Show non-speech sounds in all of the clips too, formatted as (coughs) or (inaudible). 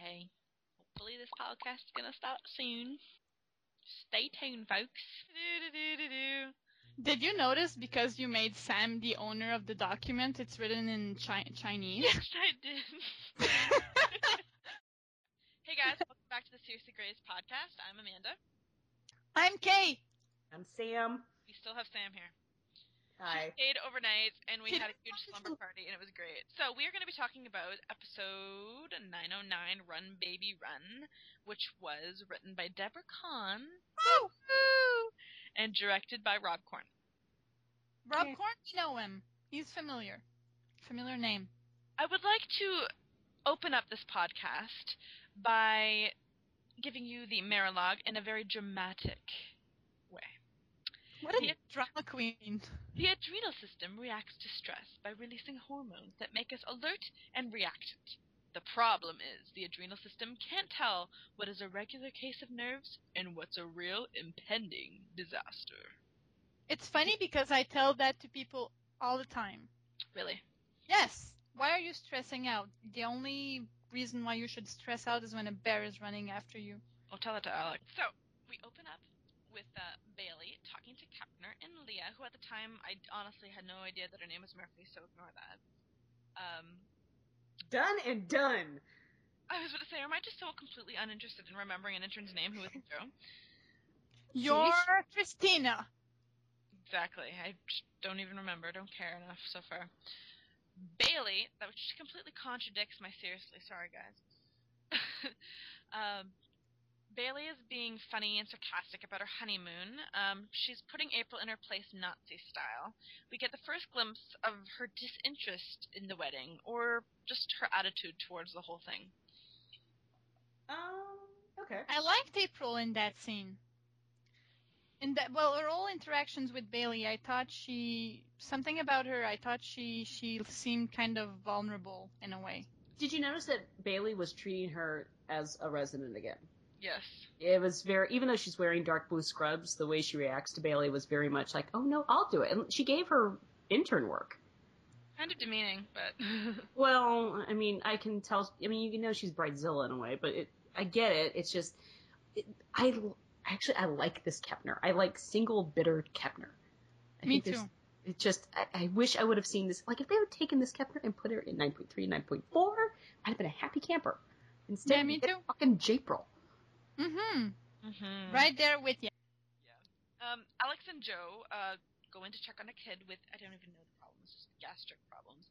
K, K. Hopefully this podcast is gonna start soon. Stay tuned, folks. Did you notice because you made Sam the owner of the document, it's written in chi- Chinese? Yes, I did. (laughs) hey guys, welcome back to the Seriously Grey's podcast. I'm Amanda. I'm Kay. I'm Sam. We still have Sam here. Hi. Stayed overnight and we had a huge slumber party and it was great. So we are going to be talking about episode 909, Run Baby Run, which was written by Debora Cahn Oh, Woo! and directed by Rob Corn. Rob Okay. Corn, you know him. He's familiar. Familiar name. I would like to open up this podcast by giving you the Marilogue in a very dramatic way. What a Yeah. drama queen. The adrenal system reacts to stress by releasing hormones that make us alert and reactant. The problem is the adrenal system can't tell what is a regular case of nerves and what's a real impending disaster. It's funny because I tell that to people all the time. Really? Yes. Why are you stressing out? The only reason why you should stress out is when a bear is running after you. I'll tell it to Alex. So, we open up with uh, Bailey talking to Kepner and Leah, who at the time I honestly had no idea that her name was Murphy, so ignore that. Um, Done and done. I was about to say, am I just so completely uninterested in remembering an intern's name who isn't (laughs) Jo? You're Cristina. Exactly. I don't even remember. Don't care enough so far. Bailey, that which completely contradicts my seriously. Sorry, guys. (laughs) um, Bailey is being funny and sarcastic about her honeymoon. Um, she's putting April in her place Nazi style. We get the first glimpse of her disinterest in the wedding, or just her attitude towards the whole thing. Um. Okay. I liked April in that scene. In that, well, her all interactions with Bailey, I thought she something about her. I thought she she seemed kind of vulnerable in a way. Did you notice that Bailey was treating her as a resident again? Yes. It was very, even though she's wearing dark blue scrubs, the way she reacts to Bailey was very much like, "Oh no, I'll do it." And she gave her intern work. Kind of demeaning, but (laughs) Well, I mean, I can tell. I mean, you can know, she's Brightzilla in a way, but it, I get it. It's just, it, I actually I like this Kepner. I like single bitter Kepner. I Me think there's- too. It just, I, I wish I would have seen this. Like, if they would have taken this Kepner and put her in 9.3, and 9.4, I'd have been a happy camper. Instead, Yeah, me too. Fucking Japril. Mm-hmm. Mhm. Right there with you. Yeah. Um, Alex and Jo uh, go in to check on a kid with I don't even know the problems, just gastric problems.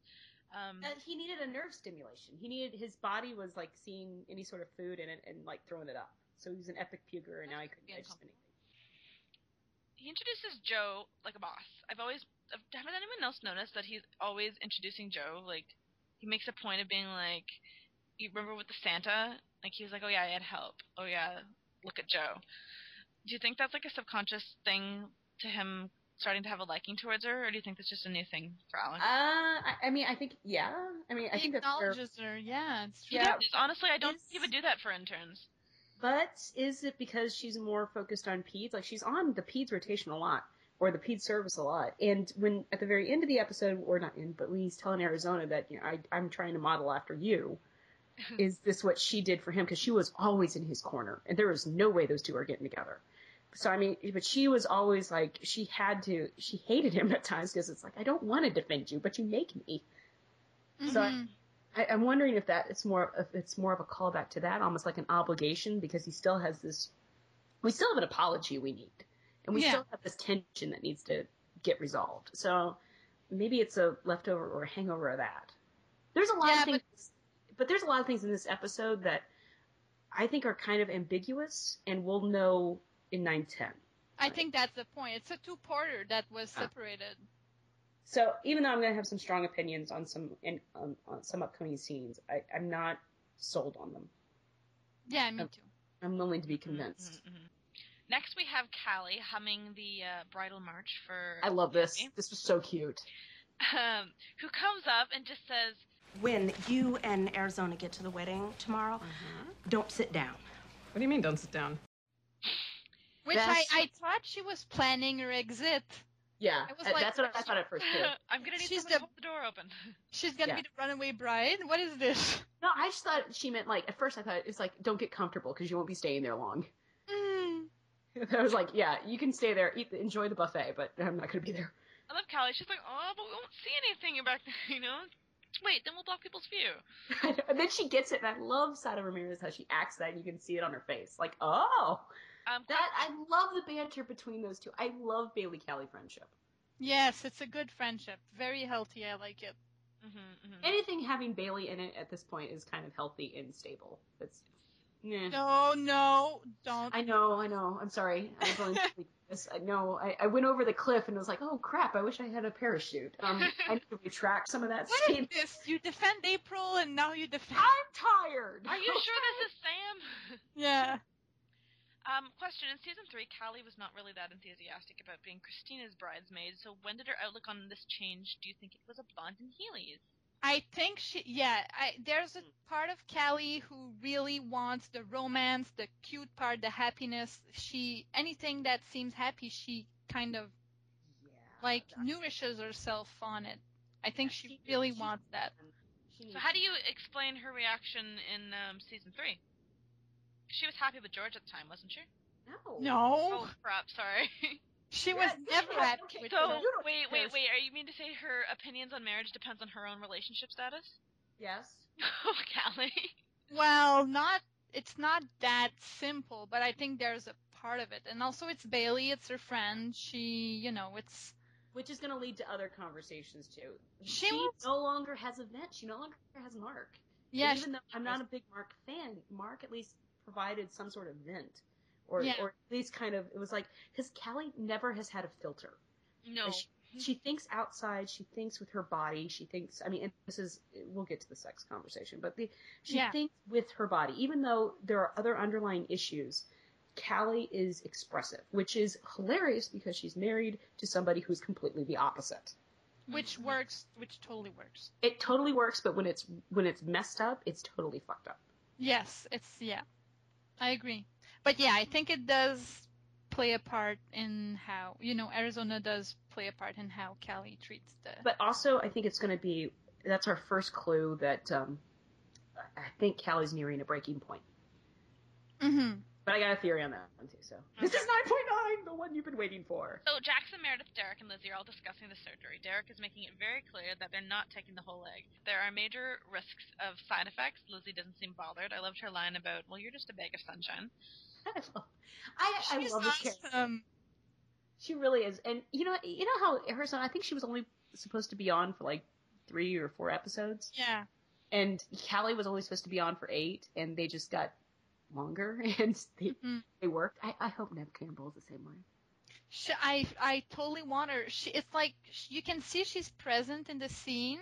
Um, Uh, he needed a nerve stimulation. He needed his body was like seeing any sort of food in it and like throwing it up. So he was an epic puker, and now he couldn't Be digest anything. he introduces Jo like a boss. I've always I've, haven't anyone else noticed that he's always introducing Jo like he makes a point of being like you remember with the Santa like he was like oh yeah I had help oh yeah look at Jo. Do you think that's like a subconscious thing to him starting to have a liking towards her, or do you think that's just a new thing for Alan? Uh, I, I mean, I think yeah. I mean, I he think that's fair. acknowledges her. Yeah, it's true. Yeah. does. Honestly, I don't Is- think he would do that for interns. But is it because she's more focused on peds? Like she's on the peds rotation a lot, or the peds service a lot. And when at the very end of the episode, or not end, but when he's telling Arizona that you know I, I'm trying to model after you, is this what she did for him? Because she was always in his corner, and there was no way those two are getting together. So I mean, but she was always like she had to. She hated him at times because it's like I don't want to defend you, but you make me. So I-. I, I'm wondering if that it's more if it's more of a callback to that, almost like an obligation, because he still has this. We still have an apology we need, and we Yeah. still have this tension that needs to get resolved. So maybe it's a leftover or a hangover of that. There's a lot Yeah, of things, but, there's a lot of things in this episode that I think are kind of ambiguous, and we'll know in nine ten. I think that's the point. It's a two-parter that was Ah. separated. So even though I'm going to have some strong opinions on some in, on, on some upcoming scenes, I, I'm not sold on them. Yeah, me Oh. too. I'm willing to be convinced. Mhm, mhm. Next, we have Callie humming the uh, bridal march for I love this. This was so cute. um, who comes up and just says, When you and Arizona get to the wedding tomorrow, don't sit down. What do you mean, don't sit down? Which I, That's- I thought she was planning her exit. Yeah, I was uh, like- that's what I thought at first too. (laughs) I'm gonna need She's someone to the- hold the door open. She's gonna Yeah. be the runaway bride. What is this? No, I just thought she meant like at first I thought it's like don't get comfortable because you won't be staying there long. Mm. (laughs) I was like, yeah, you can stay there, eat, enjoy the buffet, but I'm not going to be there. I love Callie. She's like, oh, but we won't see anything back (laughs) there, you know? Wait, then we'll block people's view. (laughs) and then she gets it, and I love Sara Ramirez how she acts that, and you can see it on her face. Like, oh, Um, that I love the banter between those two. I love Bailey Callie friendship. Yes, it's a good friendship. Very healthy. I like it. hmm Anything having Bailey in it at this point is kind of healthy and stable. It's, yeah. No, no, don't. I know, I know. I'm sorry. I'm going to (laughs) leave this. I know. I, I went over the cliff and was like, oh crap! I wish I had a parachute. Um, (laughs) I need to retract some of that What is statement. this? You defend April and now you defend. I'm tired. Are you sure this is Sam? (laughs) Yeah. Um, question: In season three, Callie was not really that enthusiastic about being Cristina's bridesmaid. So when did her outlook on this change? Do you think it was a blonde and Heelys? I think she, yeah, I, there's a part of Callie who really wants the romance, the cute part, the happiness. She, anything that seems happy, she kind of Yeah, like nourishes herself on it. I think Yeah, she really she- wants that. she So how do you explain her reaction in um, season three? She was happy with George at the time, wasn't she? No. No, Oh crap! Sorry. (laughs) she Yeah, was yeah, never yeah, happy okay, with so George. You don't wait, wait, wait. Are you mean to say her opinions on marriage depends on her own relationship status? Yes. (laughs) Oh, Callie. Well, not it's not that simple, but I think there's a part of it. And also it's Bailey, it's her friend. She, you know, it's Which is going to lead to other conversations too. She She, was- no longer has a vent. She no longer has Mark. yeah, Even though I'm not a big Mark fan, Mark at least provided some sort of vent, or Yeah. or at least kind of it was like his Callie never has had a filter. No. She, she thinks outside. She thinks with her body. She thinks. I mean, and this is we'll get to the sex conversation, but the, she Yeah. thinks with her body. Even though there are other underlying issues, Callie is expressive, which is hilarious because she's married to somebody who's completely the opposite. which Mhm. works, which totally works. It totally works, but when it's when it's messed up, it's totally fucked up. Yes, it's yeah. I agree. But yeah, I think it does play a part in how, you know, Arizona does play a part in how Callie treats the But also, I think it's going to be that's our first clue that um, I think Callie's nearing a breaking point. Mhm. But I got a theory on that one too. So this is nine point nine, the one you've been waiting for. So Jackson, Meredith, Derek, and Lizzie are all discussing the surgery. Derek is making it very clear that they're not taking the whole leg. There are major risks of side effects. Lizzie doesn't seem bothered. I loved her line about, "Well, you're just a bag of sunshine." (laughs) I love, I, I love this character. She really is, and you know, you know how Arizona. I think she was only supposed to be on for like three or four episodes, Yeah. and Callie was only supposed to be on for eight, and they just got longer, (laughs) and they Mhm. they worked. I, I hope Neve Campbell is the same way. She, I I totally want her. She it's like you can see she's present in the scene.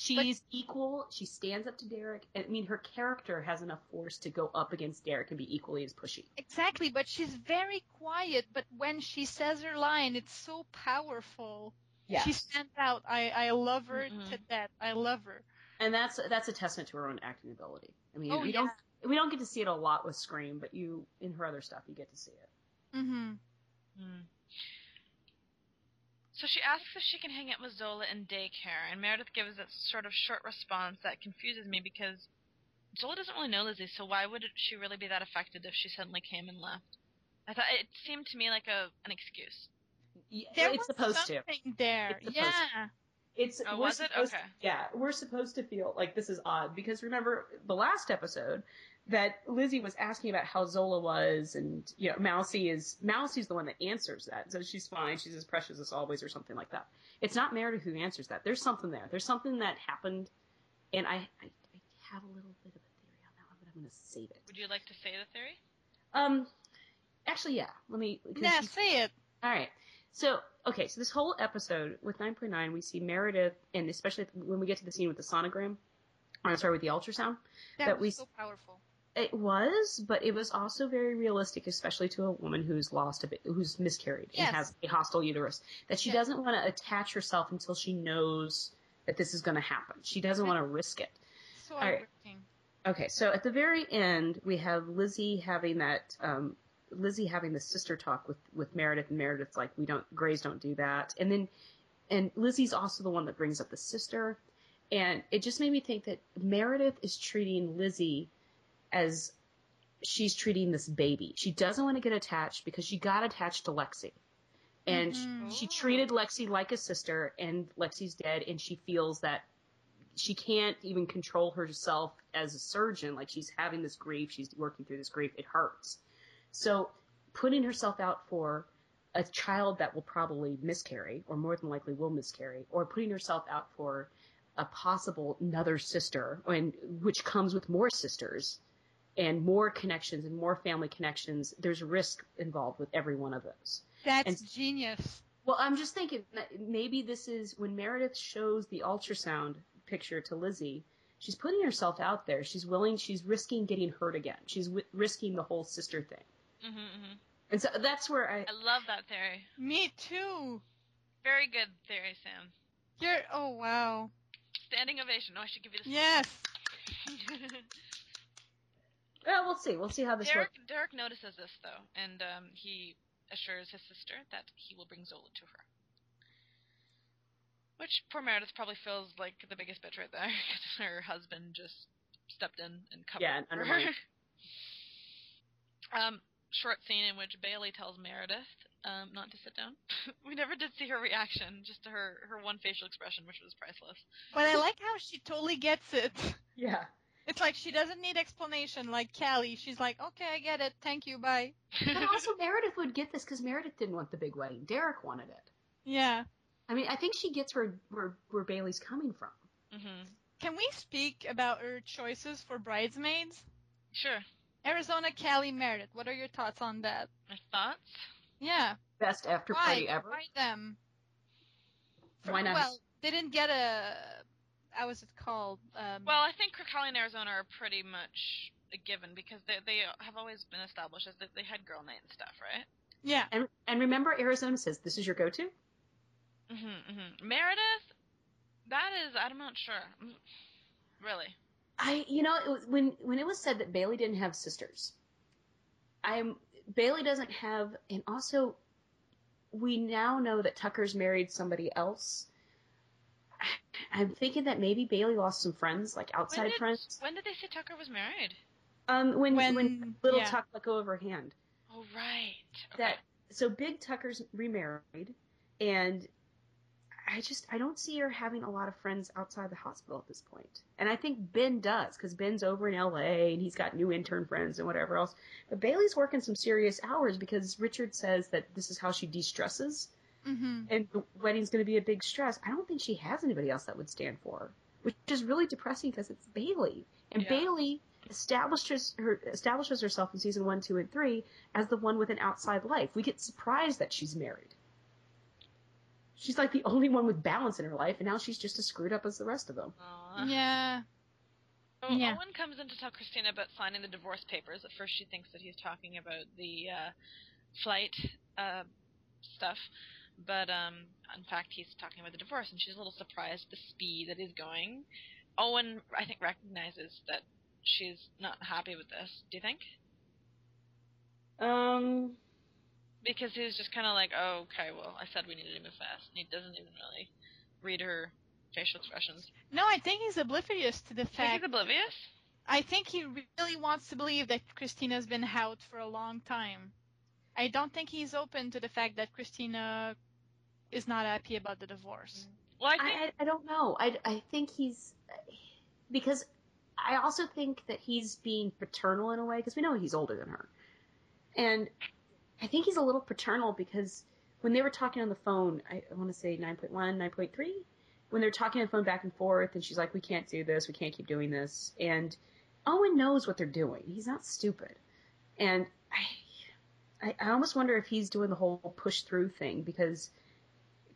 She's equal. She stands up to Derek. I mean, her character has enough force to go up against Derek and be equally as pushy. Exactly, but she's very quiet. But when she says her line, it's so powerful. Yes. She stands out. I I love her Mhm. to death. I love her. and that's that's a testament to her own acting ability. I mean, Oh, we yeah. don't we don't get to see it a lot with Scream, but you in her other stuff you get to see it. Mhm. Hmm. So she asks if she can hang out with Zola in daycare, and Meredith gives that sort of short response that confuses me because Zola doesn't really know Lizzie, so why would she really be that affected if she suddenly came and left? I thought it seemed to me like a an excuse. Y- There it's was supposed to. something there. It's supposed to. yeah. It's Oh, was it? supposed Okay. yeah, we're supposed to feel like this is odd because remember the last episode that Lizzie was asking about how Zola was and you know Mousy is Mousie's the one that answers that. So she's fine, she's as precious as always or something like that. It's not Meredith who answers that. There's something there. There's something that happened and I I, I have a little bit of a theory on that one, but I'm going to save it. Would you like to say the theory? Um actually yeah, let me Yeah, say it. all right. So, okay, so this whole episode with 9.9, we see Meredith, and especially when we get to the scene with the sonogram, or I'm sorry, with the ultrasound, That, That was we- so powerful. It was, but it was also very realistic, especially to a woman who's lost a bit, who's miscarried Yes. and has a hostile uterus, that she Yes. doesn't want to attach herself until she knows that this is going to happen. She doesn't want to risk it. So right. Okay, so at the very end, we have Lizzie having that um, Lizzie having the sister talk with with Meredith, and Meredith's like, we don't Greys don't do that, and then and Lizzie's also the one that brings up the sister, and it just made me think that Meredith is treating Lizzie as she's treating this baby. She doesn't want to get attached because she got attached to Lexie. And Mhm. she treated Lexie like a sister and Lexie's dead and she feels that she can't even control herself as a surgeon. Like she's having this grief, she's working through this grief, it hurts. So putting herself out for a child that will probably miscarry or more than likely will miscarry or putting herself out for a possible another sister and which comes with more sisters and more connections and more family connections there's risk involved with every one of those That's And- genius. well i'm just thinking that maybe this is when meredith shows the ultrasound picture to lizzie she's putting herself out there she's willing she's risking getting hurt again she's w- risking the whole sister thing hmm hmm and so that's where i I love that theory. Me too. Very good theory, Sam. You're. Oh wow. Standing ovation. No, I should give you this. Yes. (laughs) well we'll see we'll see how this Derek, works Derek notices this though, and um, he assures his sister that he will bring Zola to her. Which poor Meredith probably feels like the biggest bitch right there (laughs) because her husband just stepped in and covered Yeah, and for undermined. her. (laughs) um, short scene in which Bailey tells Meredith um, not to sit down. (laughs) we never did see her reaction, just to her her one facial expression, which was priceless. But I like how she totally gets it. yeah It's like she doesn't need explanation like Callie. She's like, okay, I get it. Thank you. Bye. but (laughs) also meredith would get this because meredith didn't want the big wedding derek wanted it Yeah. i mean i think she gets where where, where bailey's coming from hmm Can we speak about her choices for bridesmaids? Sure. Arizona, Callie, Meredith. What are your thoughts on that? My thoughts? Yeah. best after Why? party ever Why them? For- Why not? Well, they didn't get a. How was it called? Um, Well, I think Cricali and Arizona are pretty much a given because they they have always been established as that they had girl night and stuff, right? yeah. And and remember, Arizona says this is your go-to. hmm hmm Meredith, that is I'm not sure. Mm, Really. I, you know, it was, when when it was said that Bailey didn't have sisters, I'm Bailey doesn't have, and also we now know that Tucker's married somebody else. I'm thinking that maybe Bailey lost some friends, like outside when did, friends. When did they say Tucker was married? Um, when when, When- little yeah. Tuck let go of her hand. Oh right. Okay. That so Big Tucker's remarried, and I just I don't see her having a lot of friends outside the hospital at this point. And I think Ben does because Ben's over in L.A. and he's got new intern friends and whatever else. But Bailey's working some serious hours because Richard says that this is how she de-stresses, hmm and the wedding's going to be a big stress. I don't think she has anybody else that would stand for her, which is really depressing because it's Bailey, and Yeah. Bailey establishes her establishes herself in season one, two, and three as the one with an outside life. We get surprised that she's married. She's like the only one with balance in her life, and now she's just as screwed up as the rest of them. Aw. Yeah. So Yeah. Owen comes in to tell Cristina about signing the divorce papers. At first, she thinks that he's talking about the uh, flight uh, stuff, but um, in fact, he's talking about the divorce, and she's a little surprised at the speed that he's going. Owen, I think, recognizes that she's not happy with this. Do you think? Um, Because he's just kind of like, oh, okay, well, I said we needed to move fast, and he doesn't even really read her facial expressions. No, I think he's oblivious to the Do you think fact. he's oblivious? I think he really wants to believe that Cristina's been out for a long time. I don't think he's open to the fact that Cristina is not happy about the divorce. Well, I think I, I, I don't know. I, I think he's because I also think that he's being paternal in a way because we know he's older than her, and I think he's a little paternal because when they were talking on the phone, I, I want to say 9.1, 9.3, when they're talking on the phone back and forth, and she's like, "We can't do this. We can't keep doing this," and Owen knows what they're doing. He's not stupid, and I, I, I almost wonder if he's doing the whole push through thing because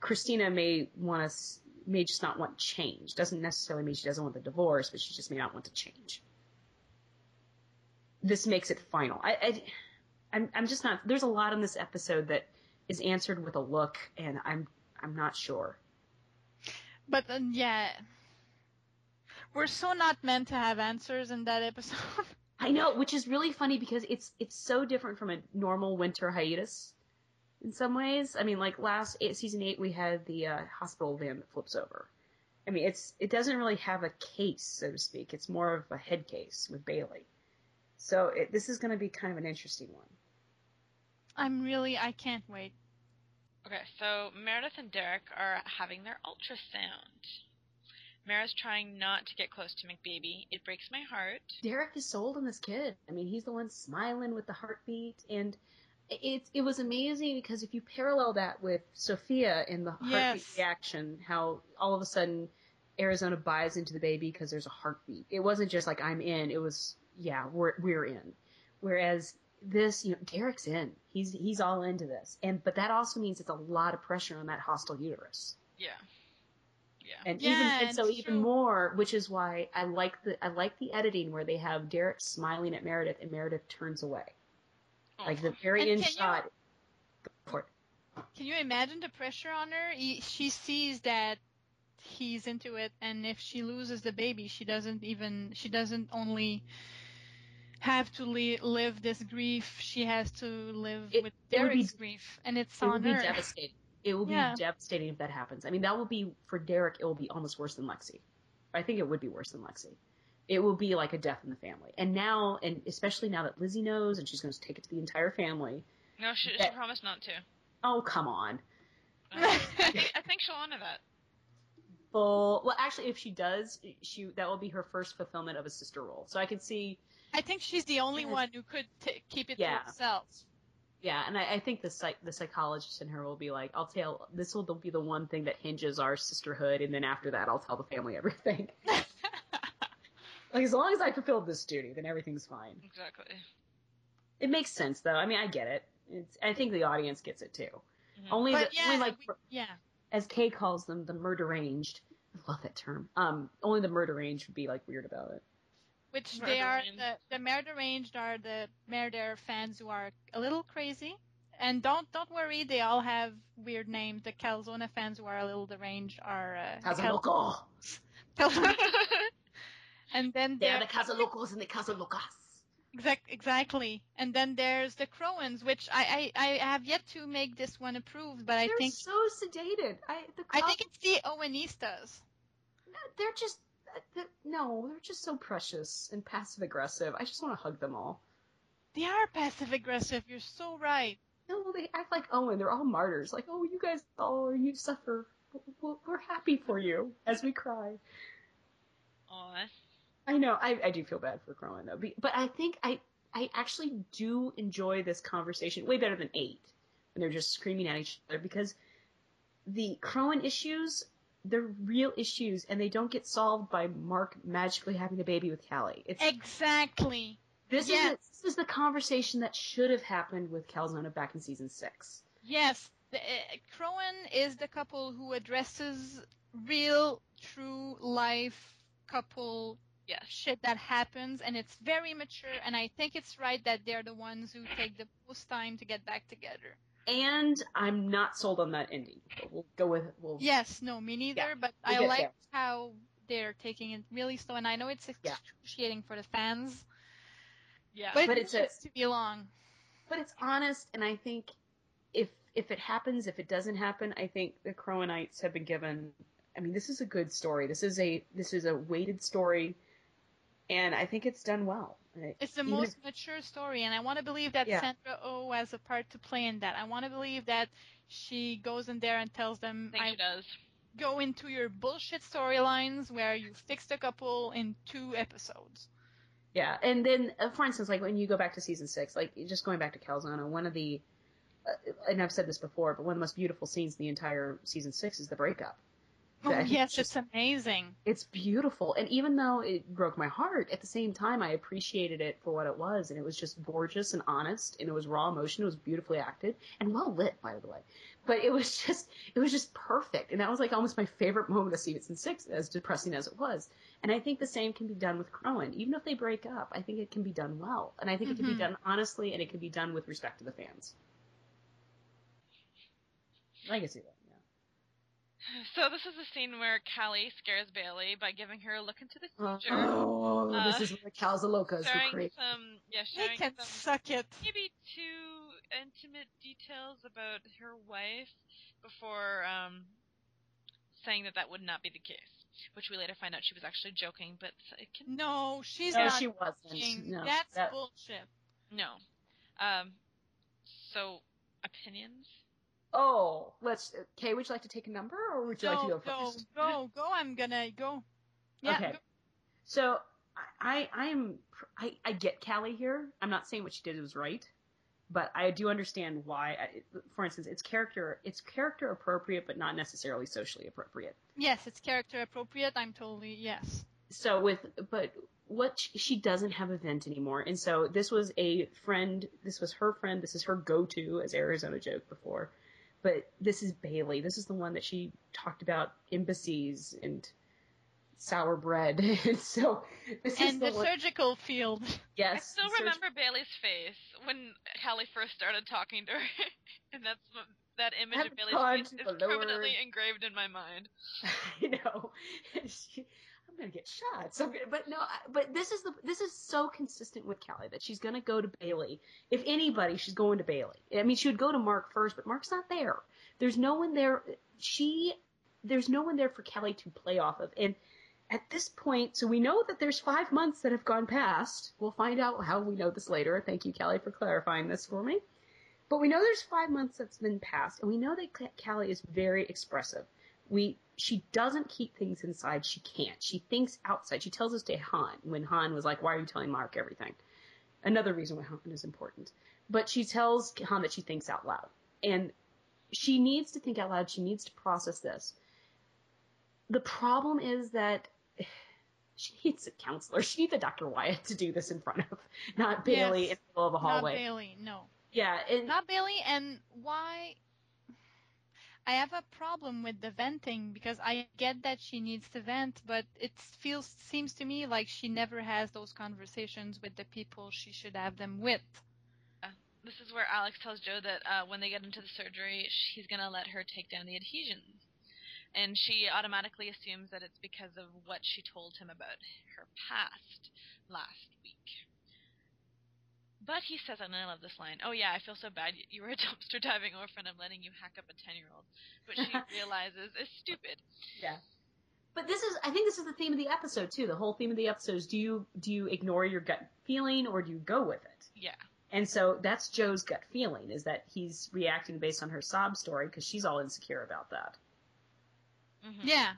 Cristina may want us may just not want change. Doesn't necessarily mean she doesn't want the divorce, but she just may not want to change. This makes it final. I, I I'm I'm just not. There's a lot in this episode that is answered with a look, and I'm I'm not sure. But uh, yeah, we're so not meant to have answers in that episode. (laughs) I know, which is really funny because it's it's so different from a normal winter hiatus in some ways. I mean, like last eight, season eight, we had the uh, hospital van that flips over. I mean, it's it doesn't really have a case, so to speak. It's more of a head case with Bailey. So it, this is going to be kind of an interesting one. I'm really, I can't wait. Okay, so Meredith and Derek are having their ultrasound. Mara's trying not to get close to McBaby. It breaks my heart. Derek is sold on this kid. I mean, he's the one smiling with the heartbeat, and it it was amazing because if you parallel that with Sophia in the heartbeat Yes. reaction, how all of a sudden Arizona buys into the baby because there's a heartbeat. It wasn't just like I'm in. It was yeah, we're we're in. Whereas this, you know, Derek's in. He's he's all into this, and but that also means it's a lot of pressure on that hostile uterus. Yeah. Yeah. And Yeah, even and so even more, which is why I like the I like the editing where they have Derek smiling at Meredith and Meredith turns away. Like the oh, very And end can you- shot. It. Can you imagine the pressure on her? He, she sees that he's into it, and if she loses the baby, she doesn't even she doesn't only have to li- live this grief, she has to live It- with it would be- Derek's grief, and it's It will on be her. devastating. It will be devastating if that happens. I mean, that will be for Derek. It will be almost worse than Lexie. I think it would be worse than Lexie. It will be like a death in the family. And now, and especially now that Lizzie knows, and she's going to take it to the entire family. No, she, she promised not to. Oh, come on. Uh, I, think, I think she'll honor that. Full. Well, actually, if she does, she that will be her first fulfillment of a sister role. So I can see I think she's the only Yes. one who could t- keep it Yeah. to herself. Yeah, and I, I think the psych, the psychologist in her will be like, I'll tell this will be the one thing that hinges our sisterhood, and then after that, I'll tell the family everything. (laughs) like as long as I fulfilled this duty, then everything's fine. Exactly. It makes sense though. I mean, I get it. It's, I think the audience gets it too. Mhm. Only, the, yeah, only like we- yeah. as Kay calls them, the murder ranged. I love that term. Um, only the murder range would be like weird about it. Which Murder they are Range. the the Murder Ranged are the Murder fans who are a little crazy. And don't don't worry, they all have weird names. The Calzona fans who are a little deranged are uh, the Cal- (laughs) Casalocos. Calzona. And then They're the Casalocos and the Casalocas. exact exactly. And then there's the Crowans, which I, I I have yet to make this one approved, but I They're think so sedated. I the I think it's the Owenistas. they're just uh, they're, no, they're just so precious and passive aggressive. I just want to hug them all. They are passive aggressive. You're so right. No, they act like Owen. They're all martyrs. Like, oh, you guys, oh, you suffer. We're we're happy for you as we cry. Aw. I know. I, I do feel bad for Crowan though, but I think I I actually do enjoy this conversation way better than eight when they're just screaming at each other because the Crowan issues they're real issues and they don't get solved by Mark magically having a baby with Callie. It's Exactly. this yes. is this is the conversation that should have happened with Calzona back in season six. Yes, the, uh, Crowan is the couple who addresses real, true life couple Yes. shit that happens, and it's very mature. And I think it's right that they're the ones who take the most time to get back together. And I'm not sold on that ending. But we'll go with we'll Yes, no, me neither. Yeah, but we'll I get like there. how they're taking it really slow, and I know it's Yeah. excruciating for the fans, Yeah. but, But it it's a- to be long. but it's honest, and I think if if it happens, if it doesn't happen, I think the Crowanites have been given. I mean, this is a good story. This is a this is a weighted story, and I think it's done well. I- It's the even most if- mature story, and I want to believe that Yeah. Sandra Oh has a part to play in that. I want to believe that she goes in there and tells them, I think "I she does. go into your bullshit storylines where you fixed a couple in two episodes." Yeah, and then uh, for instance, like when you go back to season six, like just going back to Calzona, one of the, uh, and I've said this before, but one of the most beautiful scenes in the entire season six is the breakup. Oh yes, it's just- it's amazing. It's beautiful, and even though it broke my heart, at the same time I appreciated it for what it was, and it was just gorgeous and honest, and it was raw emotion. It was beautifully acted and well lit, by the way. But it was (laughs) just, it was just perfect, and that was like almost my favorite moment of season six, as depressing as it was. And I think the same can be done with Crowan, even if they break up. I think it can be done well, and I think it can be Mhm. done honestly, and it can be done with respect to the fans. I can see that. So this is a scene where Callie scares Bailey by giving her a look into the future, Oh, this Uh, is where Cal's Locas were sharing created. some yeah, They sharing can some suck it. maybe too intimate details about her wife before um, saying that that would not be the case. Which we later find out she was actually joking, but it can No, she's No, not. she wasn't. joking. No, That's that- bullshit. no. Um, so opinions. Oh, let's. Kay, would you like to take a number, or would you like to Go, go go, first? go, go. I'm gonna go. Yeah, okay. go. So I, I am, I, I get Callie here. I'm not saying what she did was right, but I do understand why. For instance, it's character, it's character appropriate, but not necessarily socially appropriate. Yes, it's character appropriate. I'm totally yes. So with, but what she, she doesn't have a vent anymore, and so this was a friend. This was her friend. This is her go-to, as Arizona joked before. But this is Bailey. This is the one that she talked about embassies and sour bread. (laughs) and so this is And the, the one, surgical field. yes. I still the surg- remember Bailey's face when Callie first started talking to her, (laughs) and that's that image Have of Bailey's face is the lower- permanently engraved in my mind. (laughs) you know, she, I'm gonna get shot. So, but no, but this is the this is so consistent with Callie that she's gonna go to Bailey. If anybody, she's going to Bailey. I mean, she would go to Mark first, but Mark's not there. There's no one there. She, there's no one there for Callie to play off of. And at this point, so we know that there's five months that have gone past. We'll find out how we know this later. Thank you, Callie, for clarifying this for me. But we know there's five months that's been passed, and we know that Callie is very expressive. We she doesn't keep things inside. She can't. She thinks outside. She tells us to Hahn when Hahn was like, "Why are you telling Mark everything?" Another reason why Hahn is important. But she tells Hahn that she thinks out loud, and she needs to think out loud. She needs to process this. The problem is that (sighs) she needs a counselor. She needs a Dr. Wyatt to do this in front of, not Bailey Yes. in the middle of a hallway. Not. Bailey. No. Yeah, and Not Bailey. And why? I have a problem with the venting because I get that she needs to vent, but it feels seems to me like she never has those conversations with the people she should have them with. This is where Alex tells Jo that uh, when they get into the surgery, he's going to let her take down the adhesions. And she automatically assumes that it's because of what she told him about her past last week. But he says, and I love this line, oh yeah, I feel so bad. You were a (laughs) dumpster diving orphan. I'm letting you hack up a 10 year old. Which she (laughs) realizes is stupid. Yeah. But this is I think this is the theme of the episode too. The whole theme of the episode is do you do you ignore your gut feeling or do you go with it? Yeah. And so that's Jo's gut feeling is that he's reacting based on her sob story because she's all insecure about that. Mhm. Yeah.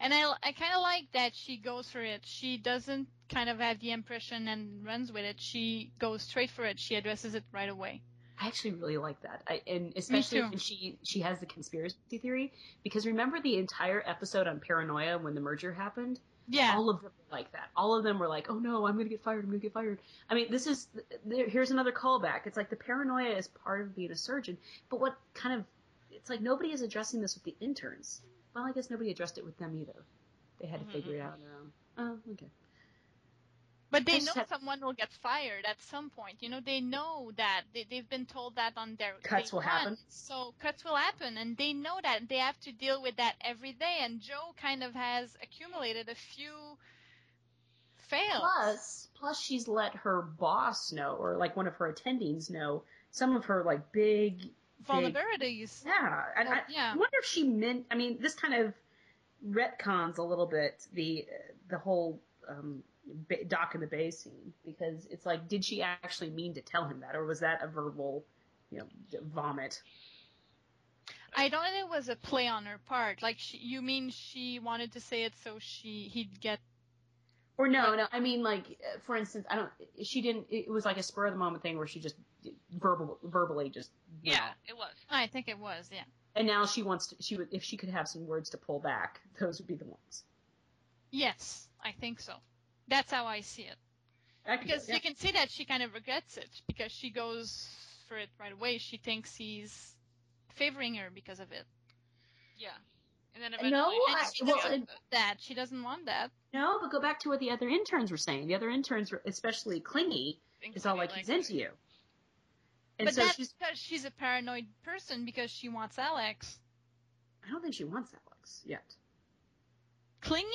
And I, I kind of like that she goes for it. She doesn't kind of have the impression and runs with it. She goes straight for it. She addresses it right away. I actually really like that. I, and especially when she she has the conspiracy theory because remember the entire episode on paranoia when the merger happened? Yeah. All of them were like that. All of them were like, "Oh no, I'm going to get fired. I'm going to get fired." I mean, this is there, here's another callback. It's like the paranoia is part of being a surgeon, but what kind of it's like nobody is addressing this with the interns. Well, I guess nobody addressed it with them either. They had to mm-hmm. figure it out on their own. Oh, okay. But they I know have- someone will get fired at some point. You know, they know that. They, they've been told that on their Cuts day will happen. So cuts will happen, and they know that. They have to deal with that every day. And Jo kind of has accumulated a few fails. Plus, plus she's let her boss know, or like one of her attendings know, some of her like big vulnerabilities. Yeah, and Well, I, yeah. I wonder if she meant. I mean, this kind of retcons a little bit the the whole um, Doc in the Bay scene because it's like, did she actually mean to tell him that, or was that a verbal, you know, vomit? I don't think it was a play on her part. Like, she, you mean she wanted to say it so she he'd get Or no, no, I mean like, uh, for instance, I don't. She didn't. It was like a spur of the moment thing where she just verbal, verbally just. you Yeah, know. it was. I think it was, yeah. And now she wants to. She would, if she could have some words to pull back, those would be the ones. Yes, I think so. That's how I see it. I could- Because yeah. you can see that she kind of regrets it because she goes for it right away. She thinks he's favoring her because of it. Yeah. And then No, eventually I- she well, realized and- it. That she doesn't want that. No, but go back to what the other interns were saying. The other interns were especially clingy. It's all like he's into you. And but so that's she's. because she's a paranoid person because she wants Alex. I don't think she wants Alex. Alex yet. Clingy?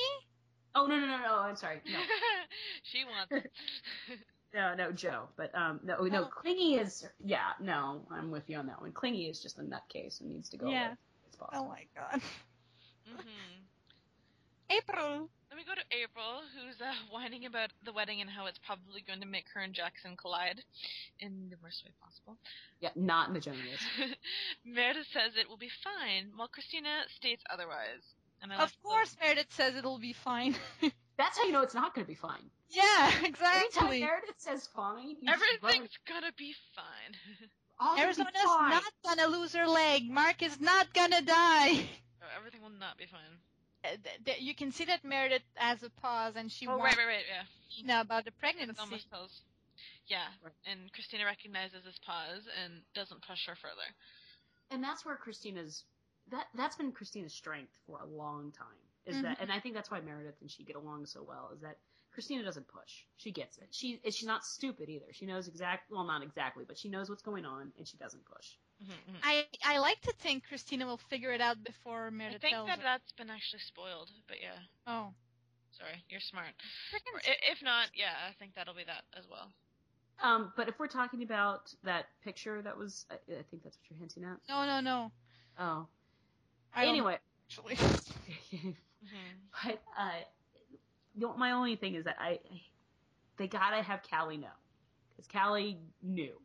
Oh no no no no! I'm sorry. No (laughs) she wants (laughs) no no Jo. But um no no Oh. Clingy is yeah no I'm with you on that one. Clingy is just a nutcase and needs to go Yeah. away. It's possible. Oh my god. hmm April. Then we go to April, who's uh, (laughs) whining about the wedding and how it's probably going to make her and Jackson collide in the worst way possible. Yeah, not in the genitals. (laughs) Meredith says it will be fine, while Cristina states otherwise. And I Of like the- course Meredith says it'll be fine. (laughs) That's how you know it's not going to be fine. yeah, exactly. Anytime exactly. Meredith says fine, you Everything's gonna be fine. run- all gonna be Arizona's fine. not gonna lose her leg. Mark is not gonna die. Oh, Everything will not be fine. Uh, th- th- You can see that Meredith has a pause and she Oh, wants right, right, right, yeah. to know about the It pregnancy. almost tells. Yeah, Right. and Cristina recognizes this pause and doesn't push her further. and that's where Cristina's that that's been Cristina's strength for a long time. Is that Mhm. and I think that's why Meredith and she get along so well is that Cristina doesn't push. She gets it. She she's not stupid either. She knows exact well not exactly, but she knows what's going on and she doesn't push. Mm-hmm, I I like to think Cristina will figure it out before Meredith. I think tells that her. that's been actually spoiled, but yeah. Oh. Sorry, you're smart. Or if not, yeah, I think that'll be that as well. Um, but if we're talking about that picture that was, I, I think that's what you're hinting at. No, no, no. Oh, I anyway, actually. Mm-hmm. (laughs) but uh, the, my only thing is that I, I they gotta have Callie know because Callie knew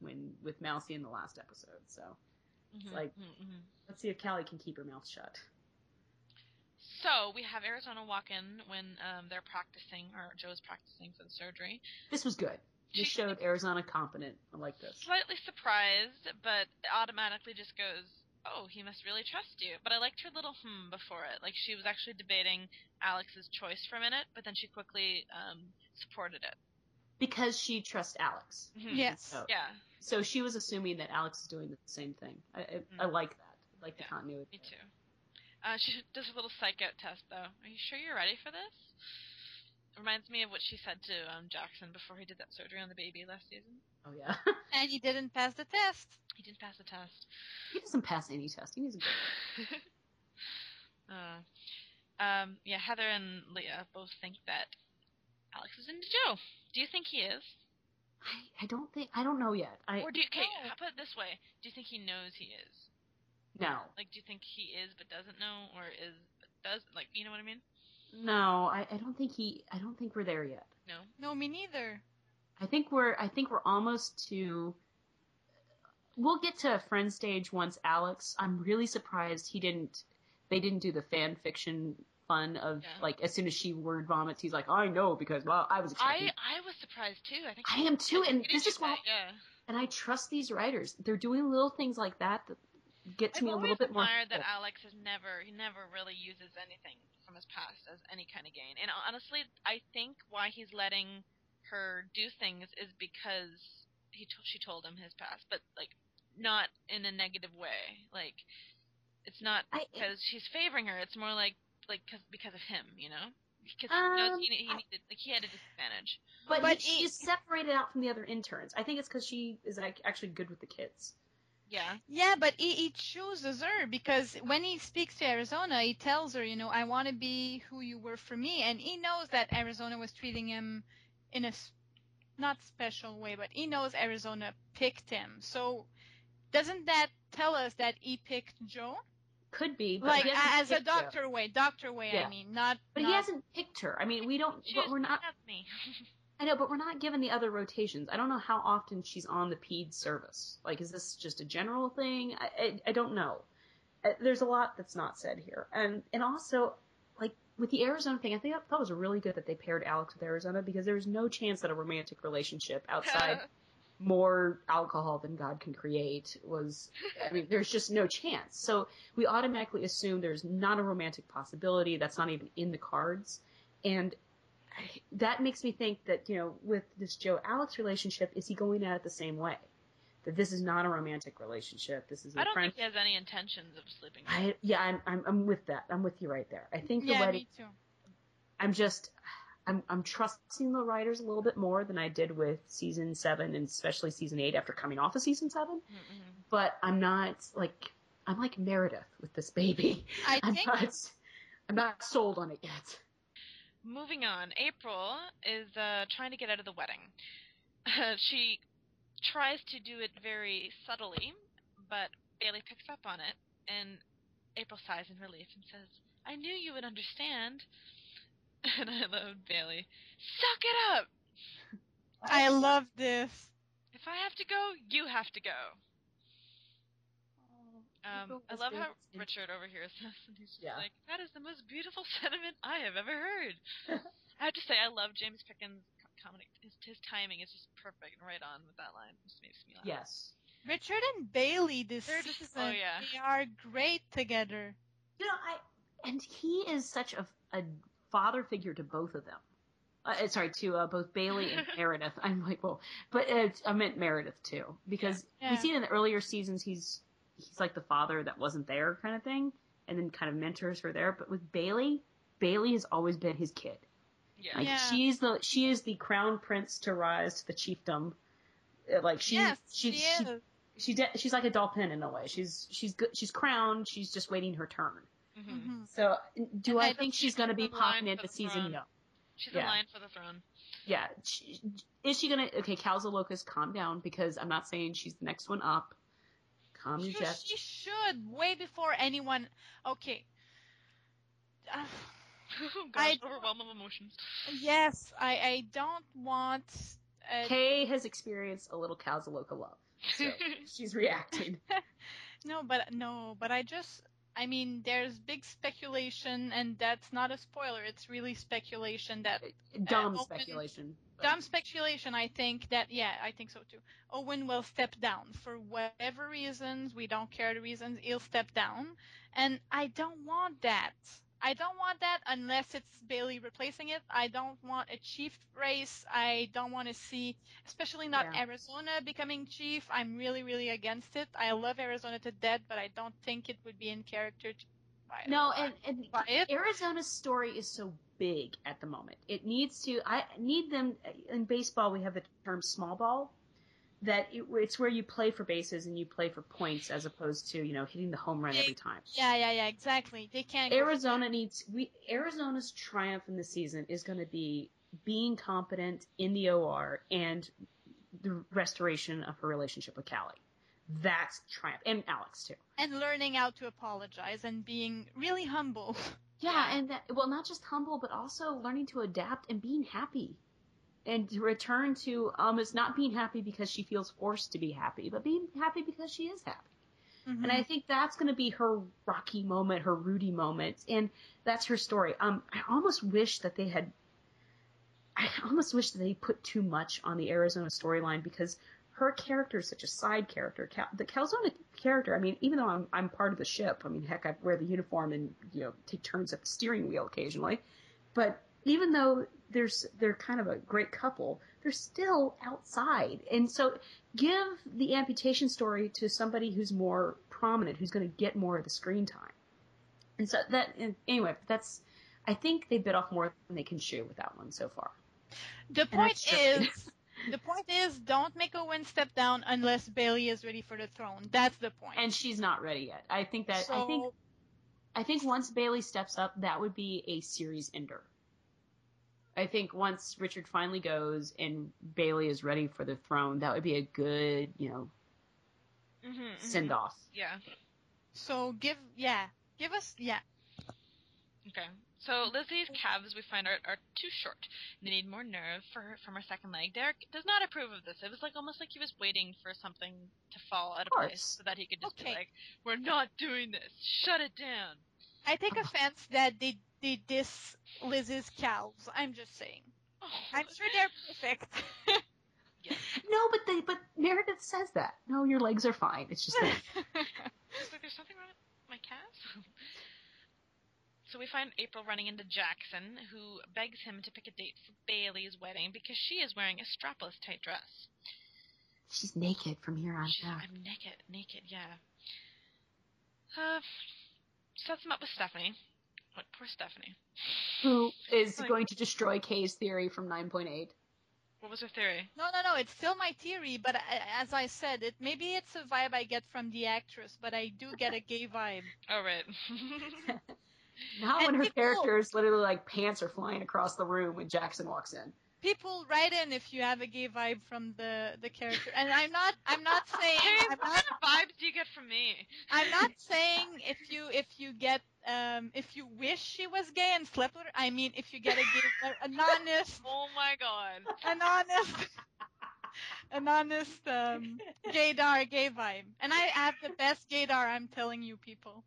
when with Mousy in the last episode. So Mhm, like- mhm, mhm. let's see if Callie can keep her mouth shut. So we have Arizona walk in when um, they're practicing, or Jo's practicing for the surgery. This was good. This showed Arizona competent. I like this. Slightly surprised, but automatically just goes, "Oh, he must really trust you." But I liked her little hmm before it. Like she was actually debating Alex's choice for a minute, but then she quickly um, supported it. Because she trusts Alex. Mhm. Yes. So, Yeah, so she was assuming that Alex is doing the same thing. I, I, I like that. I like the continuity. me too. Uh, she (laughs) does a little psych out test though. Are you sure you're ready for this? Reminds me of what she said to um, Jackson before he did that surgery on the baby last season. Oh yeah. (laughs) and he didn't pass the test. He didn't pass the test. he doesn't pass any testing. He's a good. (laughs) uh, um, yeah, Heather and Leah both think that Alex is into Jo. Do you think he is? I, I don't think I don't know yet. I or do you, okay, No. how put it this way? Do you think he knows he is? no Like, do you think he is but doesn't know, or is but does? Like, you know what I mean? no I, I don't think he I don't think we're there yet. No. No, me neither. I think we're I think we're almost to. We'll get to a friend stage once Alex. I'm really surprised he didn't. They didn't do the fan fiction fun of Yeah. like as soon as she word vomits, he's like, I know because well I was expecting. I I was surprised too. I think I am too, and this is why, yeah. and I trust these writers. They're doing little things like that that get to I've me a little bit more. I admired that. Alex has never he never really uses anything from his past as any kind of gain. And honestly, I think why he's letting her do things is because he to- she told him his past, but like not in a negative way. Like it's not I- because she's favoring her. It's more like like cause, because of him, you know. Because he knows Um, he, he I- needed like he had a disadvantage. But, But he, he- she's separated out from the other interns. I think it's because she is like actually good with the kids. Yeah. Yeah, but he, he chooses her because when he speaks to Arizona, he tells her, you know, I want to be who you were for me, and he knows that Arizona was treating him in a not special way, but he knows Arizona picked him. So doesn't that tell us that he picked Jo? Could be, but like as a picked her. doctor way, doctor way, Yeah. I mean, not. But not, he hasn't picked her. I mean, we don't. But we're not. me. (laughs) I know, but we're not given the other rotations. I don't know how often she's on the PED service. Like, is this just a general thing? I, I, I don't know. Uh, There's a lot that's not said here, and and also, with the Arizona thing, I think that was really good that they paired Alex with Arizona because there was no chance that a romantic relationship outside (laughs) more alcohol than God can create was, I mean, there's just no chance. So we automatically assume there's not a romantic possibility. That's not even in the cards. And that makes me think that, you know, with this Jo Alex relationship, is he going at it the same way? That this is not a romantic relationship. This is a I don't friend. think he has any intentions of sleeping. with. I, yeah, I'm, I'm, I'm with that. I'm with you right there. I think the Yeah, wedding, me too. I'm just, I'm, I'm trusting the writers a little bit more than I did with season seven and especially season eight after coming off of season seven. Mm-mm. But I'm not like, I'm like Meredith with this baby. I I'm think not, I'm not sold on it yet. Moving on, April is uh, trying to get out of the wedding. (laughs) she tries to do it very subtly, but Bailey picks up on it, and April sighs in relief and says, I knew you would understand. (laughs) And I love Bailey. Suck it up! I love this. If I have to go, you have to go. Um, I love how Richard overhears (laughs) this, and he's just Yeah. like, "That is the most beautiful (laughs) sentiment I have ever heard." I have to say, I love James Pickens' co- His, his timing is just perfect and right on with that line. It just makes me laugh. Yes. Richard and Bailey this They're just- season, oh, yeah. they are great together. You know, I and he is such a, a father figure to both of them. Uh, sorry, to uh, both Bailey and (laughs) Meredith. I'm like, well, but uh, I meant Meredith too because Yeah. we see it in the earlier seasons. He's he's like the father that wasn't there kind of thing, and then kind of mentors her there. But with Bailey, Bailey has always been his kid. Yeah. Like Yeah. she's the she is the crown prince to rise to the chiefdom. Uh, Like she, yes, she, she, she, is. she de- she's like a dolphin in a way. She's she's good. She's crowned. She's just waiting her turn. hmm Mhm. So do And I I think she's going to be she's in popping into the season? throne. No. She's Yeah. in line for the throne. Yeah. She, is she going to? Okay, Calza Locus, calm down because I'm not saying she's the next one up. Calm your She, jets. she should way before anyone. Okay. Uh, (laughs) Oh, God, I- overwhelm of emotions. yes, I I don't want. Uh, Kay has experienced a little Calza love, so (laughs) she's reacting. (laughs) No, but no, but I just I mean there's big speculation and that's not a spoiler. It's really speculation that Dumb Owen- speculation. but- dumb speculation I think that yeah, I think so too. Owen will step down for whatever reasons, we don't care the reasons, he'll step down. And I don't want that. I don't want that unless it's Bailey replacing it. I don't want a chief race. I don't want to see, especially not Yeah. Arizona becoming chief. I'm really, really against it. I love Arizona to death, but I don't think it would be in character. To, No, and, and it? Arizona's story is so big at the moment. It needs to. I need them in baseball. We have the term small ball. That it, it's where you play for bases and you play for points as opposed to you know hitting the home run every time. yeah, yeah, yeah, exactly. They can't. Arizona needs we Arizona's triumph in the season is going to be being competent in the OR and the restoration of her relationship with Callie. That's triumph and Alex too. and learning how to apologize and being really humble. Yeah, and that, well, not just humble, but also learning to adapt and being happy, and to return to um, is not being happy because she feels forced to be happy, but being happy because she is happy. And I think that's going to be her Rocky moment, her Rudy moment, and that's her story. Um, I almost wish that they had. I almost wish that they put too much on the Arizona storyline because her character is such a side character. Cal- the Calzona character. I mean, even though I'm I'm part of the ship, I mean, heck, I wear the uniform and you know take turns at the steering wheel occasionally, but even though there's they're kind of a great couple, they're still outside, and so give the amputation story to somebody who's more prominent, who's going to get more of the screen time. And so that, and anyway, that's, I think they bit off more than they can chew with that one so far. the point is, the point is, don't make Owen step down unless Bailey is ready for the throne. That's the point. And she's not ready yet. I think that, so, I think, I think once Bailey steps up, that would be a series ender. I think once Richard finally goes and Bailey is ready for the throne, that would be a good, you know, Mm-hmm, send off. Yeah. so give, yeah, give us, yeah. Okay. So Lizzie's calves we find are, are too short. They need more nerve for her, from her second leg. Derek does not approve of this. It was like almost like he was waiting for something to fall out of, Of place so that he could just Okay. be like, "We're not doing this. Shut it down." I take offense that they they diss Liz's calves. I'm just saying. Oh, I'm sure they're perfect. yes. (laughs) No, but they, but Meredith says that. No, your legs are fine. It's just that (laughs) She's like, "There's something wrong with my calves." (laughs) So we find April running into Jackson, who begs him to pick a date for Bailey's wedding because she is wearing a strapless tight dress. she's naked from here on out. I'm naked, naked, yeah. Uh, sets him up with Stephanie. What poor Stephanie. Who is Like- going to destroy Kay's theory from 9.8? What was her theory? No, no, no. It's still my theory, but I, as I said, it maybe it's a vibe I get from the actress, but I do get a gay vibe. (laughs) Oh right. (laughs) Not And when her people- character is literally like pants are flying across the room when Jackson walks in. People write in if you have a gay vibe from the the character, and I'm not I'm not (laughs) saying hey, I'm what not kind of vibes do you get from me? I'm not (laughs) saying if you if you get um if you wish she was gay and slept with her. I mean if you get a gay an honest (laughs) Oh my god. an honest an honest um gaydar gay vibe, and I have the best gaydar. I'm telling you, people.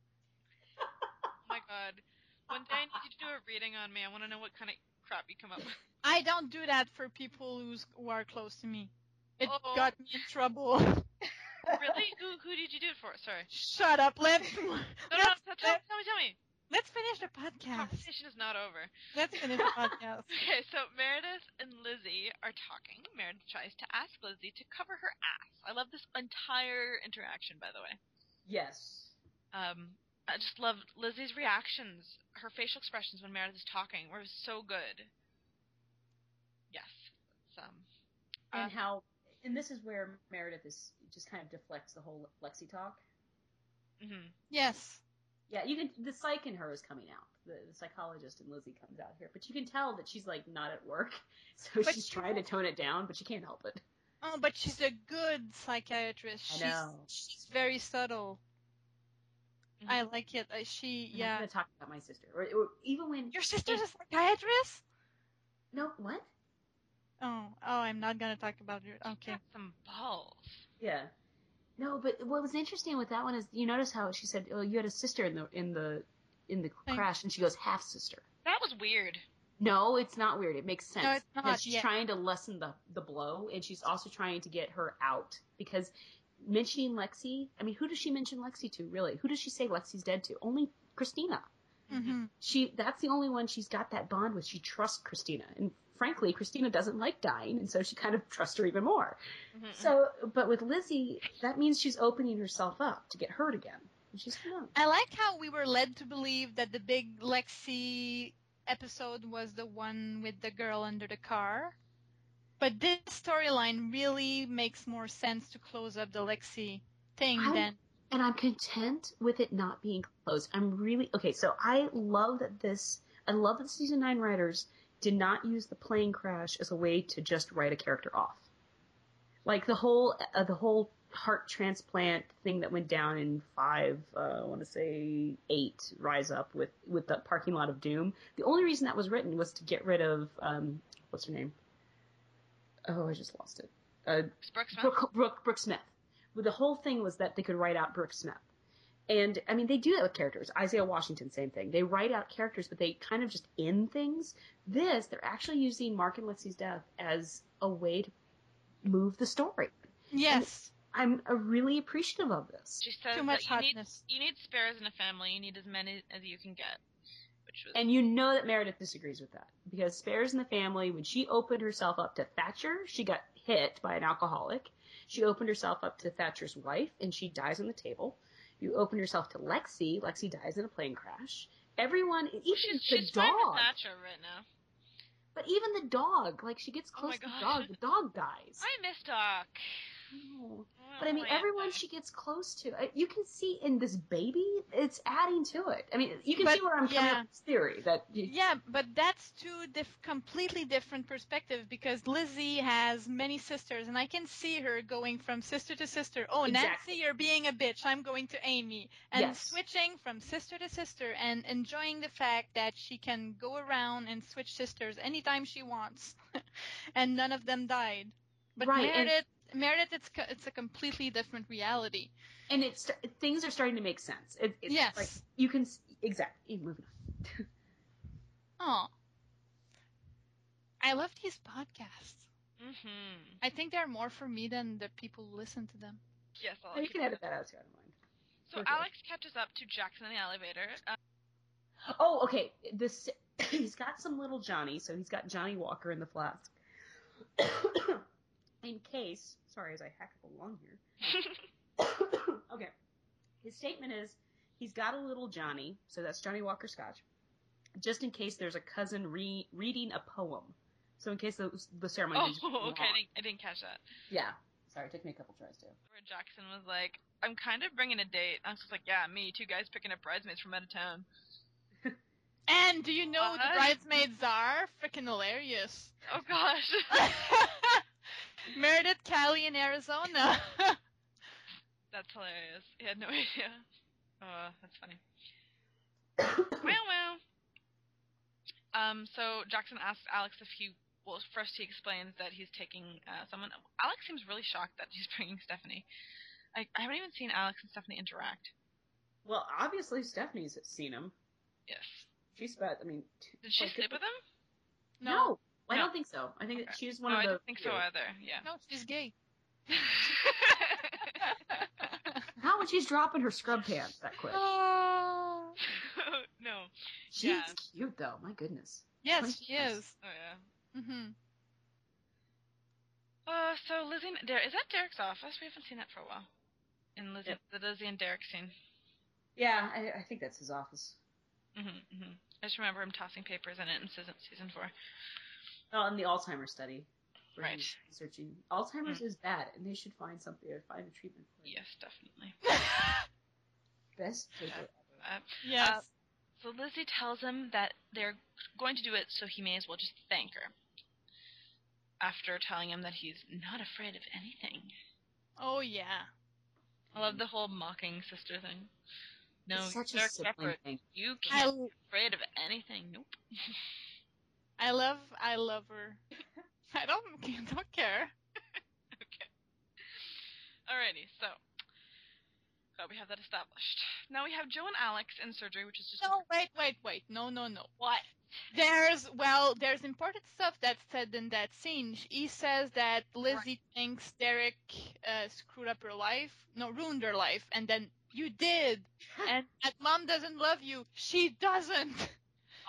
Oh my god. One day I need you to do a reading on me. I want to know what kind of crap you come up with. (laughs) I don't do that for people who's, who are close to me. It Uh-oh. got me in trouble. (laughs) Really? Who who did you do it for? Sorry. Shut up. Let's No, (laughs) no, no. let's, Tell, tell, tell me, tell me. let's finish the podcast. Conversation is not over. Let's finish the podcast. Okay, so Meredith and Lizzie are talking. Meredith tries to ask Lizzie to cover her ass. I love this entire interaction, by the way. Yes. Um, I just love Lizzie's reactions. Her facial expressions when Meredith is talking were so good. Yes. It's, um, And uh, how, and this is where Meredith is just kind of deflects the whole Lexie talk. mhm. Yes. Yeah, you can. The psych in her is coming out. The, the psychologist in Lizzie comes out here, but you can tell that she's like not at work, (laughs) so But she's she trying to tone it down, but she can't help it. Oh, but she's a good psychiatrist. I She's, know. she's very subtle. Mhm. I like it. Uh, She, I'm gonna talk about my sister, or, or even when Your sister's a psychiatrist? no what? Oh, oh, I'm not gonna talk about your. Okay. Got some balls. Yeah. No, but what was interesting with that one is you notice how she said, "Oh, you had a sister in the in the in the Thank- crash," and she goes, "Half sister." That was weird. No, it's not weird. It makes sense. No, it's not, Because she's yeah. trying to lessen the the blow, and she's also trying to get her out because mentioning Lexie. I mean, who does she mention Lexie to? Really? Who does she say Lexie's dead to? Only Cristina. Mm-hmm. She that's the only one she's got that bond with. She trusts Cristina, and frankly, Cristina doesn't like dying, and so she kind of trusts her even more. Mhm. So, but with Lizzie, that means she's opening herself up to get hurt again. And she's not. I like how we were led to believe that the big Lexie episode was the one with the girl under the car. But this storyline really makes more sense to close up the Lexie thing I'm- than And I'm content with it not being closed. I'm really okay. So I love that this. I love that the season nine writers did not use the plane crash as a way to just write a character off. Like the whole uh, the whole heart transplant thing that went down in five, uh, I want to say eight, rise up with with the parking lot of doom. The only reason that was written was to get rid of um, what's her name? Oh, I just lost it. Uh, Brooke Smith? Brooke, Brooke, Brooke Smith. Well, the whole thing was that they could write out Brooke Smith. And, I mean, they do that with characters. Isaiah Washington, same thing. They write out characters, but they kind of just end things. This, they're actually using Mark and Lexie's death as a way to move the story. yes, I'm uh, really appreciative of this. She says too much that you need, hotness. you need spares in a family. You need as many as you can get. And you know that Meredith disagrees with that. Because Spares in the Family, when she opened herself up to Thatcher, she got hit by an alcoholic. She opened herself up to Thatcher's wife, and she dies on the table. You open yourself to Lexie, Lexie dies in a plane crash. Everyone, even she's, the she's dog, with Thatcher right now. but even the dog, like she gets Oh close my to the dog, the dog dies. I miss Doc. Oh, But I mean, everyone she gets close to, uh, you can see in this baby, it's adding to it. I mean, you can But, see where I'm coming yeah. with this theory that you, Yeah, but that's two diff- completely different perspective because Lizzie has many sisters, and I can see her going from sister to sister. Oh, Exactly. Nancy, you're being a bitch. I'm going to Amy, and Yes. switching from sister to sister, and enjoying the fact that she can go around and switch sisters anytime she wants, (laughs) and none of them died. But Right, and- Meredith, Meredith, it's co- it's a completely different reality. and it's things are starting to make sense. It, it's Yes. like you can s- exactly moving on. (laughs) Oh, I love these podcasts. Mm-hmm. I think they're more for me than the people who listen to them. Yes, I'll Oh, you can edit that out too. I don't mind. So Okay. Alex catches up to Jackson in the elevator. Uh, Oh, okay. This (coughs) he's got some little Johnny, so he's got Johnnie Walker in the flask. (coughs) in case, sorry, as I hack up along here. (laughs) okay. His statement is he's got a little Johnny, so that's Johnnie Walker Scotch, just in case there's a cousin re- reading a poem So in case the, the ceremony. Oh, didn't (laughs) okay. I didn't, I didn't catch that. Yeah. Sorry, it took me a couple tries too. Where Jackson was like, "I'm kind of bringing a date." I was just like, "Yeah, me. Two guys picking up bridesmaids from out of town." (laughs) And do you know who the bridesmaids are? Freaking hilarious. Oh gosh. Meredith, Callie, in Arizona. (laughs) That's hilarious. He had no (laughs) idea. Oh, that's funny. (coughs) Wow, wow. Um, so Jackson asks Alex if he. Well, first he explains that he's taking uh, someone. Alex seems really shocked that he's (laughs) bringing Stephanie. I, I haven't even seen Alex and Stephanie interact. well, obviously Stephanie's seen him. Yes. She's about. I mean, t- Did she like, sleep with him? No, I No. don't think so. I think that she's one no, of I the. don't think so either. Yeah. no, she's gay. (laughs) How would she's dropping her scrub pants that quick? Oh. (laughs) no. She's yeah. cute though. My goodness. Yes, she is. Oh yeah. hmm Uh, so Lizzie, and Der- is that Derek's office? We haven't seen that for a while. In Lizzie, the Lizzie and Derek scene. Yeah, I, I think that's his office. hmm hmm I just remember him tossing papers in it in season season four. Oh, and the Alzheimer's study. Right. he's Researching Alzheimer's is bad, and they should find something or find a treatment for it. Yes, definitely. (laughs) Best paper ever. Uh, yes. Uh, so Lizzie tells him that they're going to do it, so he may as well just thank her. After telling him that he's not afraid of anything. oh yeah. I love the whole mocking sister thing. No, It's such a you're sibling separate. thing. You I, can't be afraid of anything. Nope. (laughs) I love I love her. (laughs) I don't (laughs) don't care. (laughs) okay. Alrighty, so glad we have that established. Now we have Jo and Alex in surgery, which is just No, wait, wait, wait. No, no, no. what? There's well, there's important stuff that's said in that scene. He says that Lizzie thinks Derek uh, screwed up her life, no, ruined her life, and then you did, and that mom doesn't love you. She doesn't.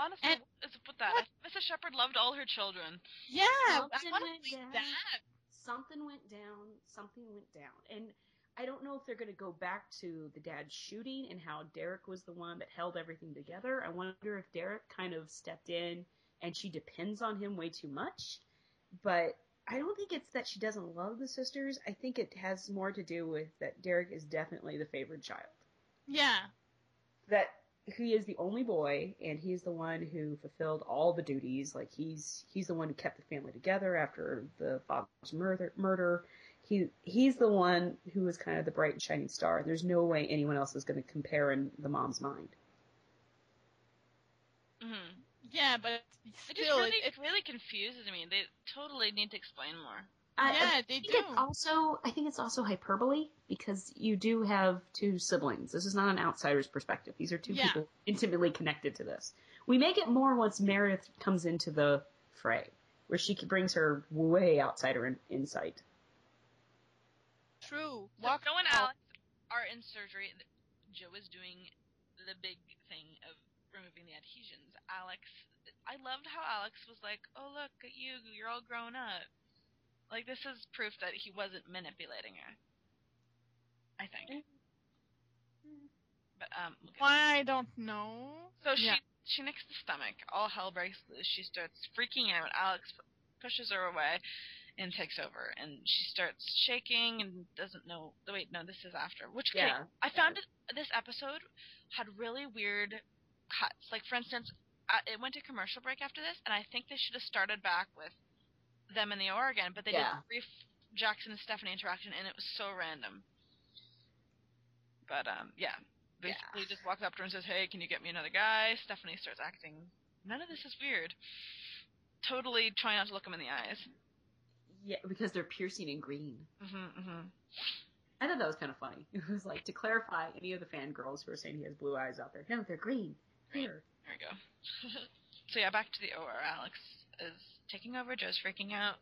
Honestly, And- what is up with that? I think Mrs. Shepherd loved all her children. Yeah, Something I want went to down. that. Something went down. Something went down, and I don't know if they're going to go back to the dad's shooting and how Derek was the one that held everything together. I wonder if Derek kind of stepped in and she depends on him way too much. But I don't think it's that she doesn't love the sisters. I think it has more to do with that Derek is definitely the favored child. Yeah, that he is the only boy and he's the one who fulfilled all the duties like he's he's the one who kept the family together after the father's murder murder he he's the one who was kind of the bright and shining star there's no way anyone else is going to compare in the mom's mind hmm yeah, but It still, really, it, it really confuses me. They totally need to explain more. Uh, I- yeah, I they think do. it's also I think it's also hyperbole because you do have two siblings. This is not an outsider's perspective. These are two Yeah. people intimately connected to this. We make it more once Meredith comes into the fray, where she brings her way outsider in, insight. True. So Walk Jo and. Alex are in surgery. Jo is doing the big thing of removing the adhesions. Alex, I loved how Alex was like, "Oh look at you, you're all grown up." Like this is proof that he wasn't manipulating her. I think. But um, we'll Why I don't know. so she Yeah. she nicks the stomach. All hell breaks loose. She starts freaking out. Alex p- pushes her away and takes over, and she starts shaking and doesn't know. The wait, no, this is after. Which okay, Yeah. I found it. This episode had really weird cuts. Like for instance, uh, it went to commercial break after this, and I think they should have started back with them in the OR again, but they Yeah. did a brief Jackson and Stephanie interaction, and it was so random. But um, yeah, basically just walks up to her and says, "Hey, can you get me another guy?" Stephanie starts acting. None of this is weird. Totally trying not to look him in the eyes. Yeah, because they're piercing and green. hmm hmm I thought that was kind of funny. (laughs) It was like to clarify any of the fangirls who are saying he has blue eyes out there. No, they're green. There. There we go. (laughs) so yeah, back to the OR. Alex is taking over. Jo's freaking out.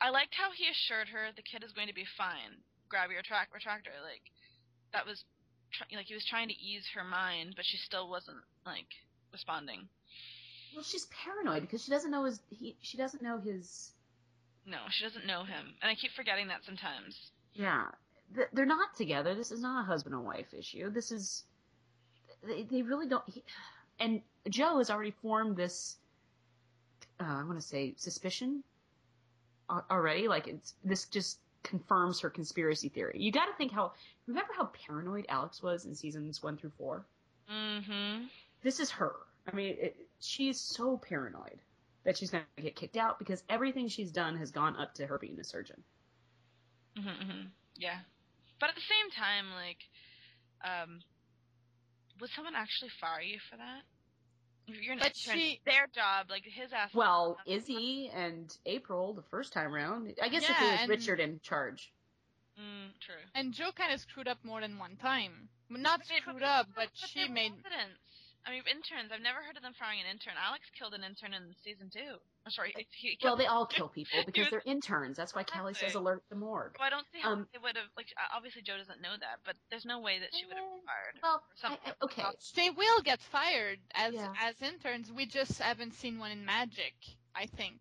I liked how he assured her the kid is going to be fine. Grab your track retractor. Like that was tr- like he was trying to ease her mind, but she still wasn't like responding. Well, she's paranoid because she doesn't know his. He, she doesn't know his. No, she doesn't know him, and I keep forgetting that sometimes. Yeah, they're not together. This is not a husband and wife issue. This is. They, they really don't. He, and Jo has already formed this uh, I want to say suspicion already. Like it's this just confirms her conspiracy theory. You got to think how remember how paranoid Alex was in seasons one through four. Mm-hmm. This is her. I mean, it, she's so paranoid that she's going to get kicked out because everything she's done has gone up to her being a surgeon. Mm-hmm, mm-hmm. Yeah. But at the same time, like, um, would someone actually fire you for that? If you're an But intern, she- their job, like his ass. Well, Izzie and April the first time around. I guess if it was and- Richard in charge. Mm, true. And Jo kind of screwed up more than one time. Not But screwed up, but but she made. residents. I mean, interns. I've never heard of them firing an intern. Alex killed an intern in season two. I'm sorry. (laughs) He, he Well, they all kill (laughs) people because was- they're interns. That's why Kelly says alert the morgue. Well, I don't see how um, they would have. Like, obviously, Jo doesn't know that, but there's no way that she would have been fired. Well, for something I- I- okay. cost- They will get fired as Yeah. as interns. We just haven't seen one in Magic. I think.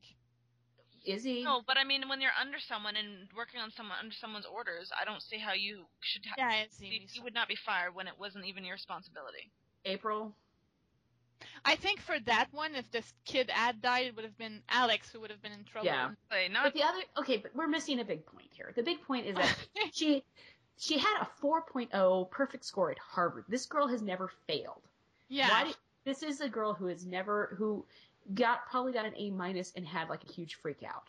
Izzie. No, but I mean, when you're under someone and working on someone under someone's orders, I don't see how you should. Ha- Yeah, it's you, you would not be fired when it wasn't even your responsibility. April. I think for that one, if this kid had died, it would have been Alex who would have been in trouble. Yeah. Like, not But the other, okay, but we're missing a big point here. The big point is that (laughs) she she had a 4.0 perfect score at Harvard. This girl has never failed. yeah. Why did, this is a girl who has never who got probably got an A minus and had like a huge freak out.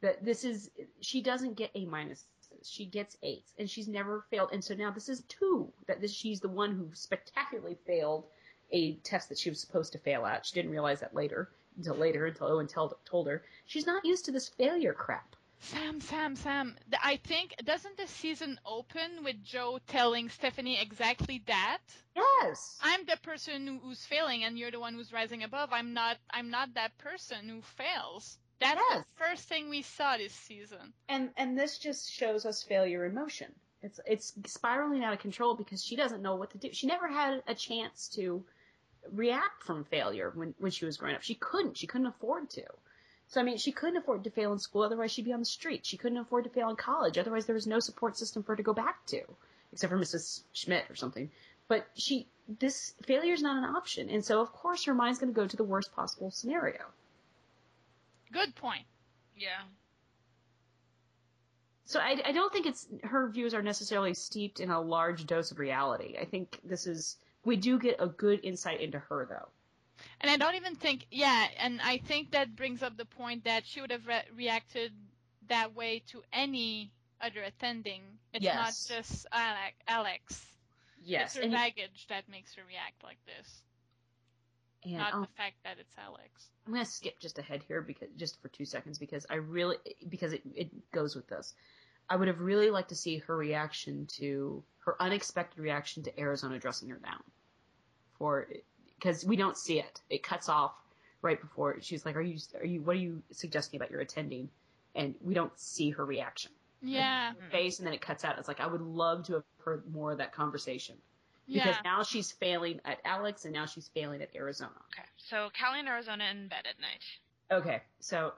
That this is she doesn't get A minus She gets eights and she's never failed. And so now this is two that this, she's the one who spectacularly failed a test that she was supposed to fail at. She didn't realize that later until later until Owen told, told her she's not used to this failure crap. Sam, Sam, Sam. I think doesn't the season open with Jo telling Stephanie exactly that? Yes. I'm the person who's failing, and you're the one who's rising above. I'm not. I'm not that person who fails. That's Yes. the first thing we saw this season. and and this just shows us failure in motion. It's it's spiraling out of control because she doesn't know what to do. She never had a chance to react from failure when when she was growing up. She couldn't. She couldn't afford to. So I mean, she couldn't afford to fail in school. Otherwise, she'd be on the street. She couldn't afford to fail in college. Otherwise, there was no support system for her to go back to, except for Mrs. Schmidt or something. But she this failure is not an option, and so of course her mind's going to go to the worst possible scenario. Good point. yeah. So I, I don't think it's her views are necessarily steeped in a large dose of reality. I think this is we do get a good insight into her though. And I don't even think, yeah, and I think that brings up the point that she would have re- reacted that way to any other attending. It's Yes. not just Alec, Alex. Yes, It's her baggage that makes her react like this, and not um, the fact that it's Alex. I'm gonna skip just ahead here because just for two seconds because I really because it it goes with this. I would have really liked to see her reaction to her unexpected reaction to Arizona dressing her down, for because we don't see it. It cuts off right before she's like, "Are you are you what are you suggesting about your attending?" And we don't see her reaction. Yeah, Mm. face and then it cuts out. It's like I would love to have heard more of that conversation because yeah. now she's failing at Alex and now she's failing at Arizona. Okay. So Callie and Arizona in bed at night. Okay, so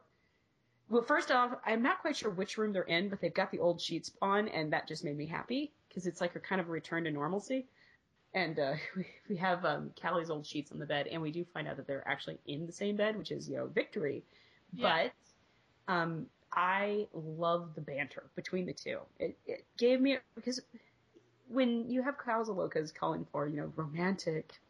well, first off, I'm not quite sure which room they're in, but they've got the old sheets on, and that just made me happy because it's like a kind of a return to normalcy. And uh, (laughs) we, we have um, Callie's old sheets on the bed, and we do find out that they're actually in the same bed, which is you know victory. Yeah. But um, I love the banter between the two. It, it gave me because when you have Locas calling for you know romantic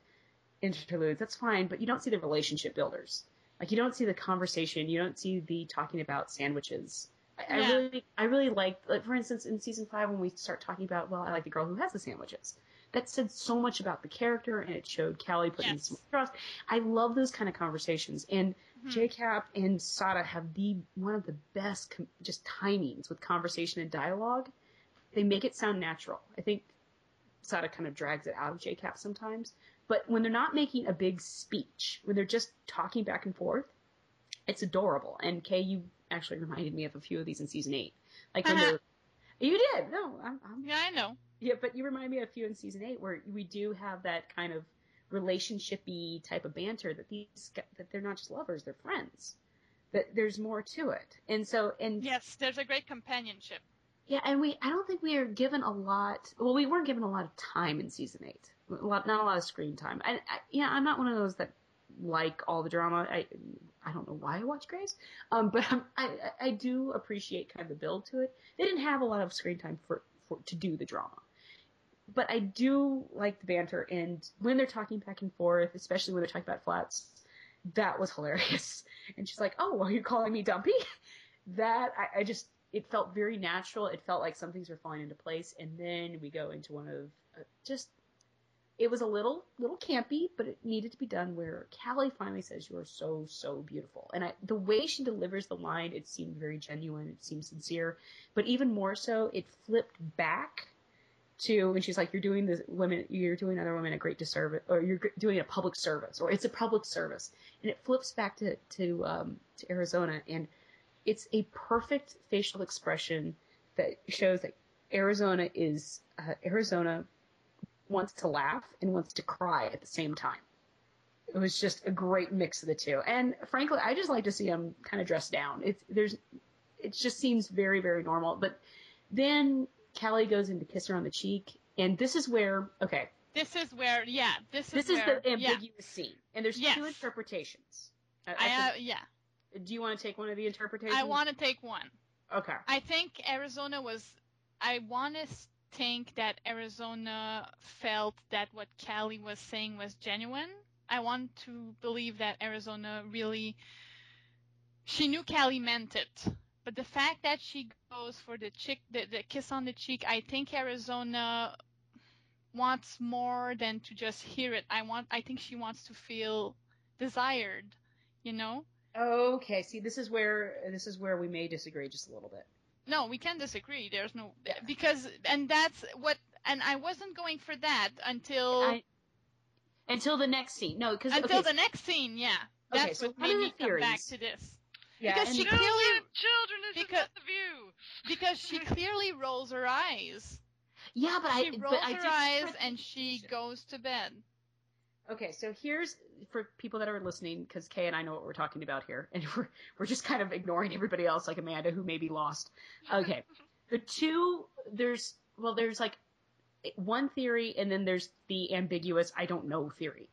interludes, that's fine, but you don't see the relationship builders. Like you don't see the conversation, you don't see the talking about sandwiches. I, Yeah. I really, I really like, like, for instance, in season five when we start talking about, well, I like the girl who has the sandwiches. That said so much about the character, and it showed Callie putting Yes. some trust. I love those kind of conversations, and Mhm. JCap and Sara have the one of the best com- just timings with conversation and dialogue. They make it sound natural. I think Sara kind of drags it out of JCap sometimes, but when they're not making a big speech, when they're just talking back and forth, it's adorable. And Kay, you actually reminded me of a few of these in season eight. Like when they're, you did. No, I'm, I'm Yeah, I know. yeah, but you remind me of a few in season eight where we do have that kind of relationshipy type of banter that these that they're not just lovers, they're friends. That there's more to it, and so and Yes, there's a great companionship. yeah, and we I don't think we are given a lot. Well, we weren't given a lot of time in season eight. A lot, not a lot of screen time. I, I yeah, I'm not one of those that like all the drama. I I don't know why I watch Grey's, um, but I'm, I I do appreciate kind of the build to it. They didn't have a lot of screen time for, for to do the drama, but I do like the banter and when they're talking back and forth, especially when they're talking about flats, that was hilarious. (laughs) And she's like, "Oh, are you calling me dumpy?" (laughs) That I, I just it felt very natural. It felt like some things were falling into place, and then we go into one of uh, just it was a little little campy, but it needed to be done. Where Callie finally says, "You are so so beautiful," and I, the way she delivers the line, it seemed very genuine. It seemed sincere, but even more so, it flipped back to when she's like, "You're doing this women, you're doing other women a great disservice, or you're doing a public service, or it's a public service," and it flips back to to um, to Arizona, and it's a perfect facial expression that shows that Arizona is uh, Arizona wants to laugh and wants to cry at the same time. It was just a great mix of the two. And frankly, I just like to see him kind of dressed down. It's there's it just seems very very normal. But then Callie goes in to kiss her on the cheek, and this is where okay, This is where, yeah, this is this is where, the yeah, ambiguous scene, and there's Yes. two interpretations. I, I I, uh, yeah, do you want to take one of the interpretations? I want to take one. Okay. I think Arizona was. I want to think that Arizona felt that what Callie was saying was genuine. I want to believe that Arizona really. She knew Callie meant it, but the fact that she goes for the chick, the, the kiss on the cheek, I think Arizona wants more than to just hear it. I want. I think she wants to feel desired. You know. Okay. See, this is where this is where we may disagree just a little bit. No, we can disagree. There's no because and that's what and I wasn't going for that until I, until the next scene. No, because until okay, the next scene. Yeah, Okay, that's so what made me come back to this yeah, because she Children, clearly- children, this because- the view. because she (laughs) clearly rolls her eyes. yeah, but I She rolls her eyes and she goes to bed. Okay, so here's for people that are listening because Kay and I know what we're talking about here, and (laughs) we're we're just kind of ignoring everybody else like Amanda who may be lost. Okay, the two there's well there's like one theory and then there's the ambiguous I don't know theory.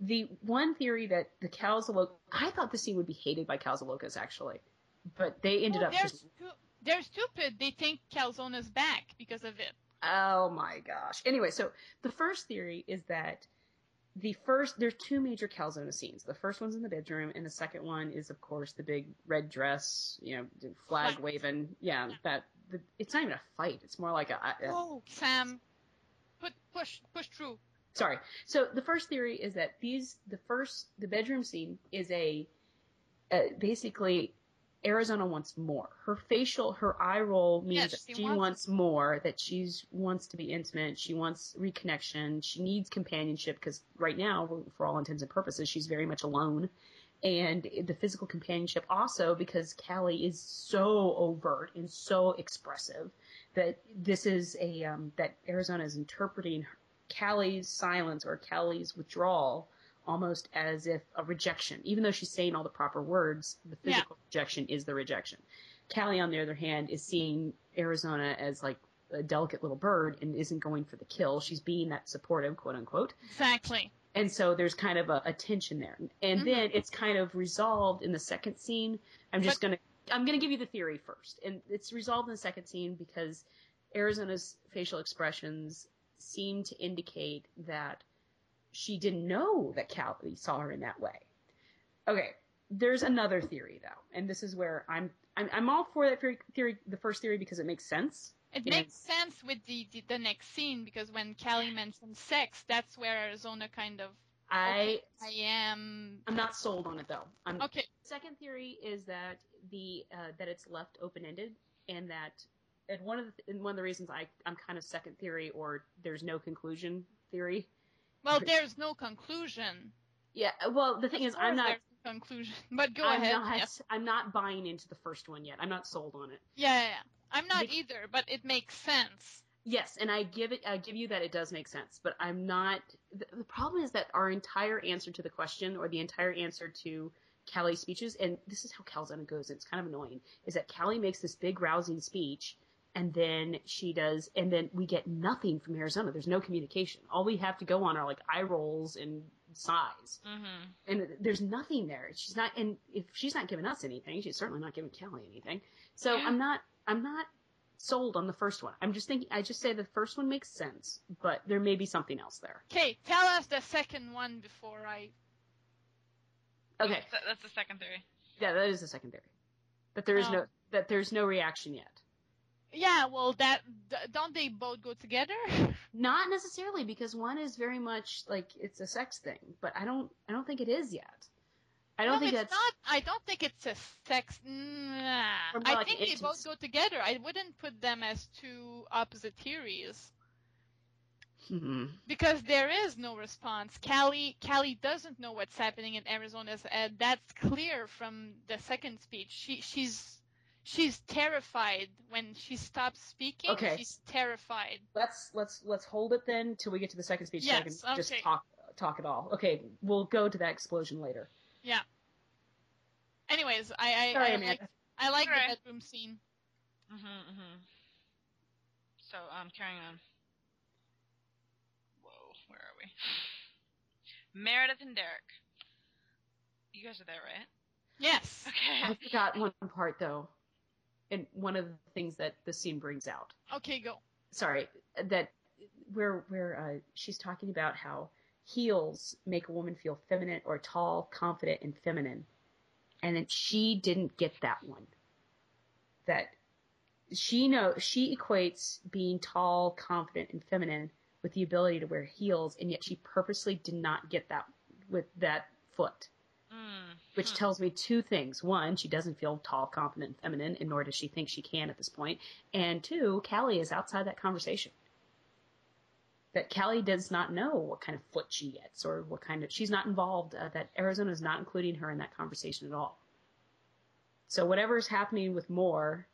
The one theory that the Calzaloc I thought the scene would be hated by Calzalocas actually, but they ended Well, up they're, just stu- they're stupid. They think Calzona's back because of it. Oh my gosh. Anyway, so the first theory is that the first there's two major Calzona scenes. The first one's in the bedroom, and the second one is, of course, the big red dress, you know, flag Flag. waving. Yeah, that the, it's not even a fight. It's more like a. a- Oh, Sam, put push push through. sorry. So the first theory is that these the first the bedroom scene is a uh, basically Arizona wants more. Her facial, her eye roll means Yes, she she wants- wants more. That she's wants to be intimate. She wants reconnection. She needs companionship because right now, for all intents and purposes, she's very much alone. And the physical companionship also because Callie is so overt and so expressive that this is a um, that Arizona is interpreting Callie's silence or Callie's withdrawal almost as if a rejection, even though she's saying all the proper words, the Yeah. physical rejection is the rejection. Callie, on the other hand, is seeing Arizona as like a delicate little bird and isn't going for the kill. She's being that supportive, quote unquote. Exactly. And so there's kind of a, a tension there. And Mhm. then it's kind of resolved in the second scene. I'm just But- gonna I'm gonna give you the theory first. And it's resolved in the second scene because Arizona's facial expressions seem to indicate that she didn't know that Callie saw her in that way. Okay, there's another theory though, and this is where I'm I'm, I'm all for that theory, theory, the first theory because it makes sense. It Yeah. makes sense with the, the the next scene because when Callie mentions sex, that's where Arizona kind of I I am I'm not sold on it though. I'm okay. Second theory is that the uh, that it's left open ended, and that and one of the and one of the reasons I I'm kind of second theory or there's no conclusion theory. Well, there's no conclusion. Yeah, well the thing is I'm not conclusion. (laughs) But go I'm ahead. not yeah. I'm not buying into the first one yet. I'm not sold on it. yeah, yeah, yeah. I'm not Be- either, but it makes sense. Yes, and I give it I give you that it does make sense, but I'm not the, the problem is that our entire answer to the question or the entire answer to Callie's speeches and this is how Calzona goes, and it's kind of annoying, is that Callie makes this big rousing speech and then she does and then we get nothing from Arizona. There's no communication. All we have to go on are like eye rolls and sighs, Mm-hmm. and there's nothing there. She's not, and if she's not giving us anything, she's certainly not giving Callie anything. So Yeah. I'm not, I'm not sold on the first one. I'm just thinking, I just say the first one makes sense, but there may be something else there. Okay, tell us the second one before I. Okay, That's, the second theory. yeah, that is the second theory. That there is Oh. no, that there's no reaction yet. Yeah, well, that d- don't they both go together? (laughs) Not necessarily because one is very much like it's a sex thing, but I don't, I don't think it is yet. I don't no, think it's that's not. I don't think it's a sex. Nah. Or I like think they both go together. I wouldn't put them as two opposite theories Hmm. because there is no response. Callie, Callie doesn't know what's happening in Arizona's head. That's clear from the second speech. She, she's, she's terrified when she stops speaking. Okay. She's terrified. let's let's let's hold it then till we get to the second speech so I Yes, can just okay. talk talk it all. Okay, we'll go to that explosion later. Yeah. Anyways, I, I, Sorry, I like, I like Alright. the bedroom scene. Mm-hmm, mm-hmm. So, um, carrying on. Whoa, where are we? Meredith and Derek. You guys are there, right? Yes. Okay. I forgot one part though, and one of the things that the scene brings out. Okay, go. Sorry, that where where uh, she's talking about how heels make a woman feel feminine or tall, confident, and feminine, and then she didn't get that one. That she know she equates being tall, confident, and feminine with the ability to wear heels, and yet she purposely did not get that with that foot. Which tells me two things. One, she doesn't feel tall, confident, and feminine, and nor does she think she can at this point. And two, Callie is outside that conversation. That Callie does not know what kind of foot she gets or what kind of, she's not involved, uh, that Arizona is not including her in that conversation at all. So whatever is happening with Moore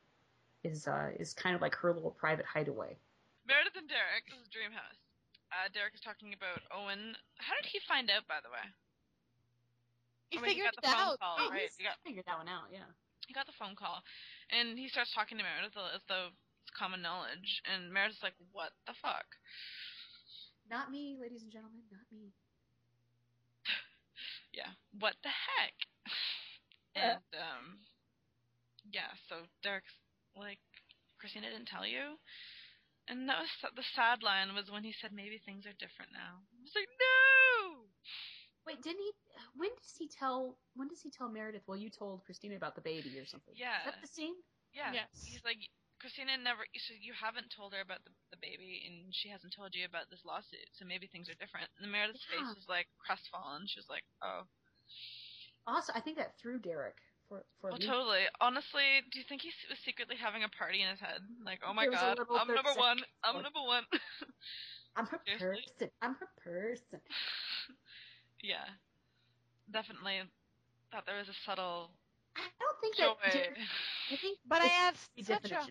is, uh, is kind of like her little private hideaway. Meredith and Derek. This is Dreamhouse. Uh, Derek is talking about Owen. How did he find out, by the way? He I mean, figured got the it phone out. call, Oh, right? You got figured that one out, yeah. he got the phone call, and he starts talking to Meredith as though it's common knowledge, and Meredith's like, "What the fuck?" Not me, ladies and gentlemen, not me. (sighs) Yeah, what the heck? Yeah. (laughs) and um, yeah. So Derek's like, "Cristina didn't tell you," and that was the sad line was when he said, "Maybe things are different now." I was like, "No." Wait, didn't he? When does he tell? When does he tell Meredith? Well, you told Cristina about the baby or something. Yeah. Is that the scene? Yeah. Yes. He's like, Cristina never. So you haven't told her about the, the baby, and she hasn't told you about this lawsuit. So maybe things are different. And Meredith's Yeah. face was like crestfallen. She was like, "Oh, Also, I think that threw Derek for for. well, a totally. Honestly, do you think he was secretly having a party in his head? Mm-hmm. Like, oh my There was a god, little I'm number one. I'm number one. I'm her Seriously? person. I'm her person. Yeah, definitely. Thought there was a subtle I don't think joy. that. I think, But I have the such a.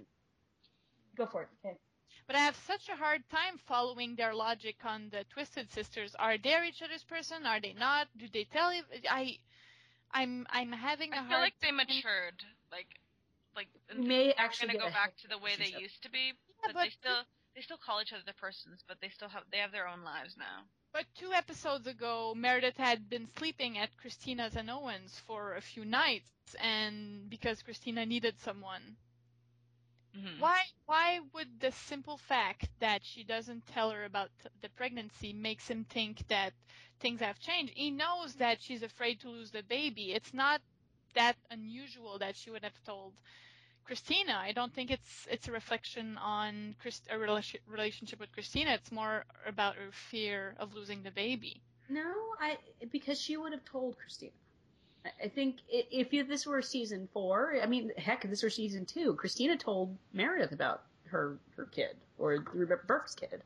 Go for it. Okay. but I have such a hard time following their logic on the Twisted Sisters. Are they each other's person? Are they not? Do they tell you? I, I'm I'm having a I hard. feel like they time- matured. Like, like We may they're actually gonna go a back to the way they relationship. used to be. Yeah, but, they still they still call each other their persons, but they still have they have their own lives now. But two episodes ago, Meredith had been sleeping at Cristina's and Owen's for a few nights, and because Cristina needed someone. Mm-hmm. Why why would the simple fact that she doesn't tell her about the pregnancy makes him think that things have changed? He knows that she's afraid to lose the baby. It's not that unusual that she would have told Cristina. I don't think it's it's a reflection on Christ- a relation- relationship with Cristina. It's more about her fear of losing the baby. No, I because she would have told Cristina. I- I think if you, this were season four, I mean, heck, if this were season two, Cristina told Meredith about her her kid or Burke's kid.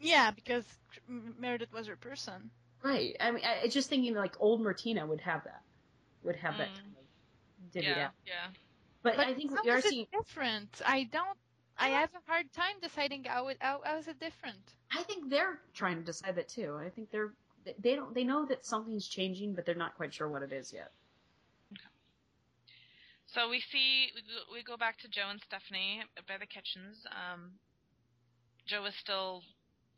Yeah, because Meredith was her person. Right. I mean, I, I just thinking like old Martina would have that, would have that Mm. kind of divvied Yeah, out. yeah. But, But I think we are it seeing. different? I don't. I have a hard time deciding how it how, how is it different. I think they're trying to decide that too. I think they're they don't they know that something's changing, but they're not quite sure what it is yet. Okay. So we see we go, we go back to Jo and Stephanie by the kitchens. Um, Jo is still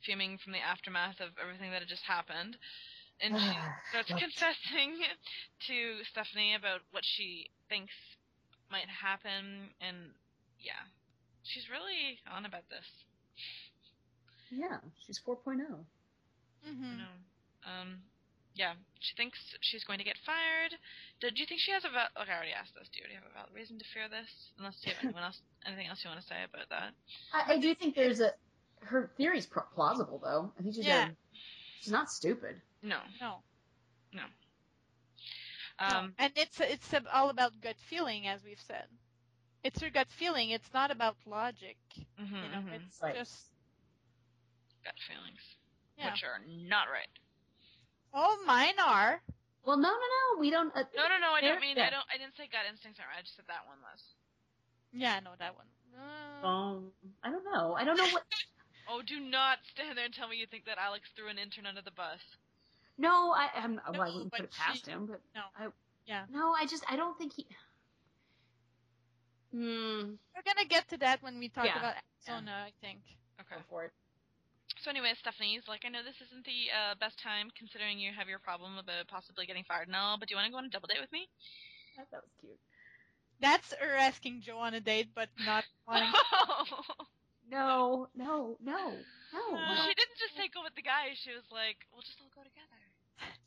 fuming from the aftermath of everything that had just happened, and she (sighs) starts (laughs) confessing to Stephanie about what she thinks might happen, and yeah, she's really on about this. Yeah, she's 4.0. Mm-hmm. You know, um, yeah, she thinks she's going to get fired. Do, do you think she has a val- okay? I already asked this. Do you already have a valid reason to fear this? Unless you have anyone (laughs) else, anything else you want to say about that? I, I do think there's a her theory's pr- plausible though. I think she's Yeah. a, she's not stupid. No, no. No. Um, no. And it's it's all about gut feeling, as we've said. It's your gut feeling. It's not about logic. mhm, You know, mhm. it's Right. just gut feelings, yeah. which are not right. Oh, mine are. Well, no, no, no. We don't. Uh, No, no, no. I don't mean. yeah. I don't. I didn't say gut instincts are. Right. I just said that one was. Yeah, I know that one. Uh, Um, I don't know. I don't know what. (laughs) Oh, do not stand there and tell me you think that Alex threw an intern under the bus. No, I, I'm. well, I wouldn't put it past she- him, but no. I, Yeah. no, I just I don't think he. Hmm. We're gonna get to that when we talk Yeah. about Arizona, I think. Okay. Go for it. So anyway, Stephanie's like, I know this isn't the uh, best time considering you have your problem about possibly getting fired and all, but do you want to go on a double date with me? That, that was cute. That's her asking Jo on a date, but not (laughs) wanting. No, no, no, no. well, no. she didn't just say go with the guy. She was like, we'll just all go together.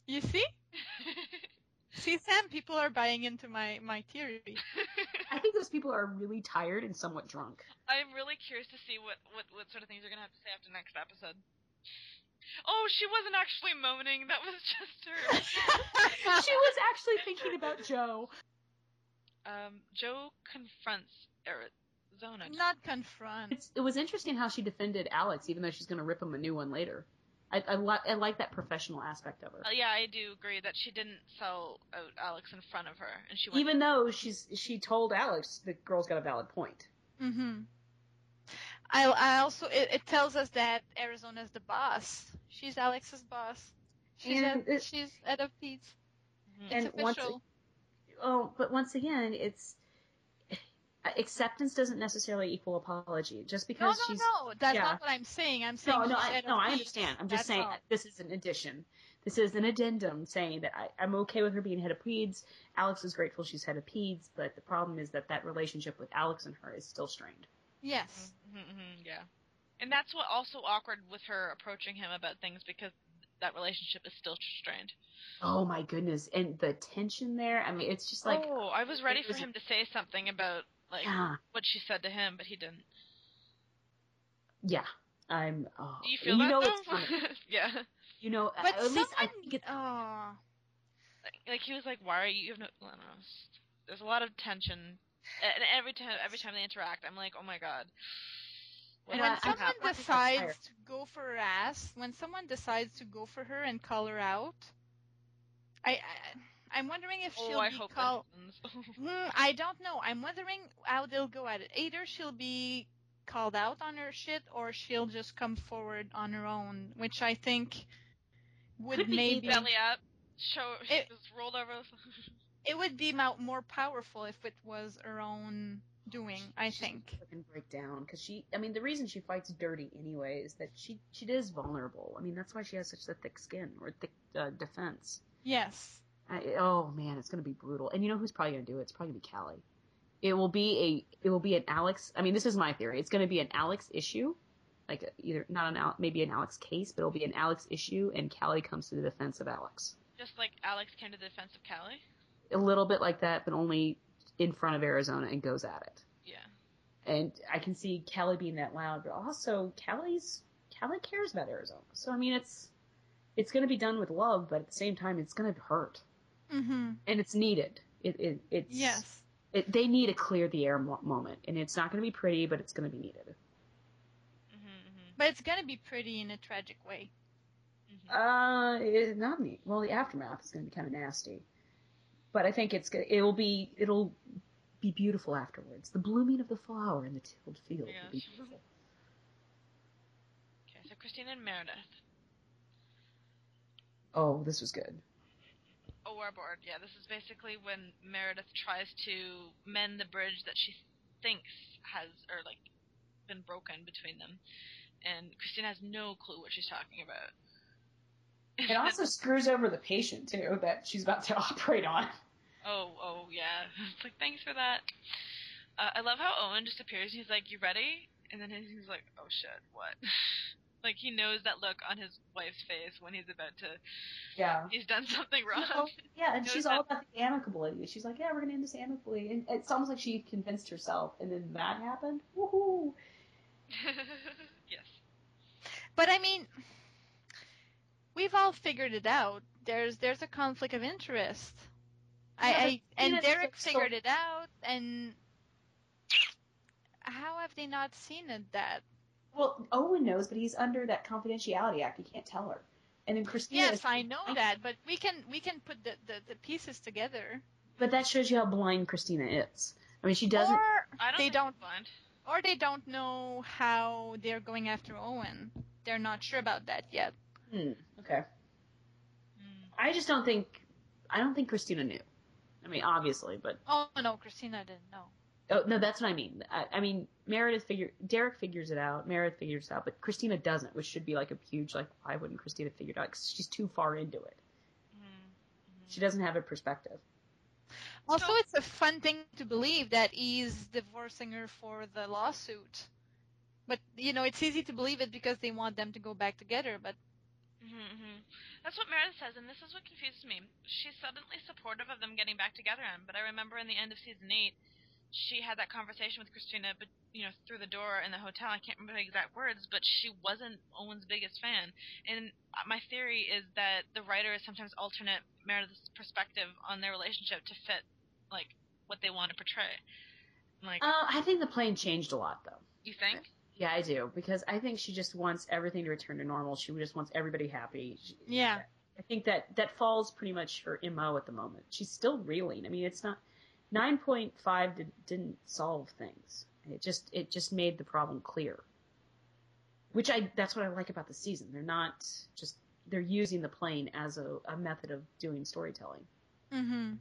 You see? (laughs) See, Sam, people are buying into my my theory. I think those people are really tired and somewhat drunk. I'm really curious to see what, what, what sort of things you're gonna have to say after next episode. Oh, she wasn't actually moaning. That was just her. (laughs) she was actually thinking about Jo. um, Jo confronts Arizona. Not confront. It was interesting how she defended Alex, even though she's going to rip him a new one later. I, I, li- I like that professional aspect of her. Uh, yeah, I do agree that she didn't sell out Alex in front of her, and she went. Even though she's she told Alex the girl's got a valid point. Mm-hmm. I, I also it, it tells us that Arizona's the boss. She's Alex's boss. She's And at, it- she's at a Pete's. Mhm. It's And once- Oh, but once again, it's acceptance doesn't necessarily equal apology. Just No, because no, she's no. That's yeah. not what I'm saying. I'm saying no, no, I, no, I understand. I'm just saying all. this is an addition. This is an addendum saying that I, I'm okay with her being head of peds. Alex is grateful she's head of peds, but the problem is that that relationship with Alex and her is still strained. Yes. Mhm, mhm, yeah, and that's what also awkward with her approaching him about things because that relationship is still strained. Oh my goodness, and the tension there. I mean, it's just like, oh, I was ready for was- him to say something about like yeah, what she said to him, but he didn't. yeah. I'm. Oh, Do you feel you that know though? it's (laughs) funny. yeah. You know, But at least I someone- think it's Oh. Like, like he was like, "Why are you?" you have no, I don't know. There's a lot of tension, and every time every time they interact, I'm like, "Oh my god." What when I- someone I decides to go for her ass, when someone decides to go for her and call her out, I, I I'm wondering if she'll oh, I be hope called. that happens. (laughs) Mm, I don't know. I'm wondering how they'll go at it. Either she'll be called out on her shit, or she'll just come forward on her own, which I think would Could be maybe either. belly up, show It- just rolled over. (laughs) it would be more powerful if it was her own doing. I She's think. gonna fucking break down because she. I mean, the reason she fights dirty anyway is that she she is vulnerable. I mean, that's why she has such a thick skin or thick uh, defense. Yes. I, oh man, it's gonna be brutal. And you know who's probably gonna do it? It's probably gonna be Callie. It will be a. It will be an Alex. I mean, this is my theory. It's gonna be an Alex issue, like either not an Al, maybe an Alex case, but it'll be an Alex issue, and Callie comes to the defense of Alex. just like Alex came to the defense of Callie. A little bit like that, but only in front of Arizona and goes at it. Yeah. And I can see Callie being that loud, but also Callie's Callie cares about Arizona. So I mean, it's it's going to be done with love, but at the same time, it's going to hurt, Mm-hmm. and it's needed. It, it it's Yes. It, they need a clear the air mo- moment, and it's not going to be pretty, but it's going to be needed. Mhm. Mhm. But it's gonna be pretty in a tragic way. Mhm. Uh, it, not neat. Well, the aftermath is going to be kind of nasty, but I think it's go- it'll be it'll be beautiful afterwards. The blooming of the flower in the tilled field will be beautiful. Okay, so Cristina and Meredith. Oh, this was good. Oh, we're. Yeah, this is basically when Meredith tries to mend the bridge that she thinks has, or like, been broken between them, and Cristina has no clue what she's talking about. (laughs) It also screws over the patient too that she's about to (laughs) operate on. Oh, oh yeah. It's (laughs) like thanks for that. Uh, I love how Owen just appears. and He's like, "You ready?" And then he's like, "Oh shit, what?" Like he knows that look on his wife's face when he's about to. Yeah. He's done something wrong. Oh, yeah, and she's all about the amicability. She's like, yeah, we're gonna end this amicably, and it's almost like she convinced herself, and then that happened. Woohoo! (laughs) yes. But I mean, we've all figured it out. There's there's a conflict of interest. Yeah, I, I and Derek just so- figured it out, and how have they not seen it that? Well, Owen knows, but he's under that confidentiality act. He can't tell her. And then Cristina. Yes, is- I know that, but we can we can put the, the, the pieces together. But that shows you how blind Cristina is. I mean, she doesn't. Or I don't they don't he's blind. or they don't know how they're going after Owen. They're not sure about that yet. Hmm, okay. Hmm. I just don't think. I don't think Cristina knew. I mean, obviously, but Oh no, Cristina didn't know. Oh no, that's what I mean. I, I mean, Meredith figure Derek figures it out. Meredith figures it out, but Cristina doesn't, which should be like a huge like. Why wouldn't Cristina figure it out? 'Cause she's too far into it. Hmm. She doesn't have a perspective. Also, So- it's a fun thing to believe that he's divorcing her for the lawsuit. But you know, it's easy to believe it because they want them to go back together. But Mm-hmm. That's what Meredith says, and this is what confuses me. She's suddenly supportive of them getting back together, and but I remember in the end of season eight, she had that conversation with Cristina, but you know, through the door in the hotel. I can't remember the exact words, but she wasn't Owen's biggest fan. And my theory is that the writers sometimes alternate Meredith's perspective on their relationship to fit like what they want to portray. Like, Uh, I think the plane changed a lot, though. you think? Yeah, I do because I think she just wants everything to return to normal. She just wants everybody happy. She- yeah, I think that that falls pretty much her mo at the moment. She's still reeling. I mean, it's not nine point five did, didn't solve things. It just it just made the problem clear. Which I that's what I like about the season. They're not just they're using the plane as a, a method of doing storytelling. Mm-hmm.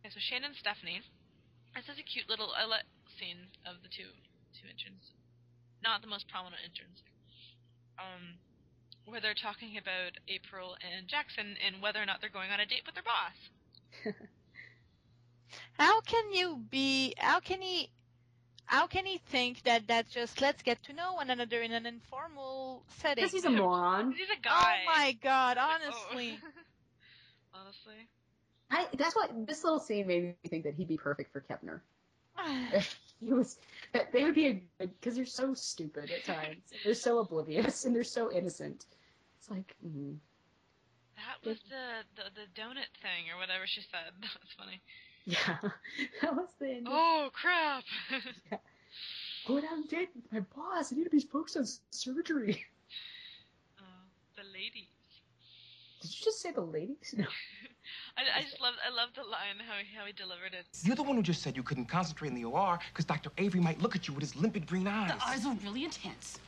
Okay, so Shannon and Stephanie. This is a cute little I let scene of the two two interns, not the most prominent interns, um, where they're talking about April and Jackson and whether or not they're going on a date with their boss. (laughs) How can you be? How can he? How can he think that that's just let's get to know one another in an informal setting? Because he's a moron. He's a guy. Oh my god! Oh. Honestly, (laughs) Honestly. I that's what this little scene made me think that he'd be perfect for Kepner. (sighs) (laughs) he was that they would be a good because they're so stupid at times. They're so oblivious and they're so innocent. It's like, mm, That was the, the the donut thing or whatever she said. (laughs) That was funny. Yeah, (laughs) that was the end. Oh crap! (laughs) yeah. Go down and date with my boss. I need to be focused on surgery. oh, the ladies. Did you just say the ladies? (laughs) No. I, I just love I love the line how he, how he delivered it. You're the one who just said you couldn't concentrate in the OR because Dr. Avery might look at you with his limpid green eyes. The eyes are really intense.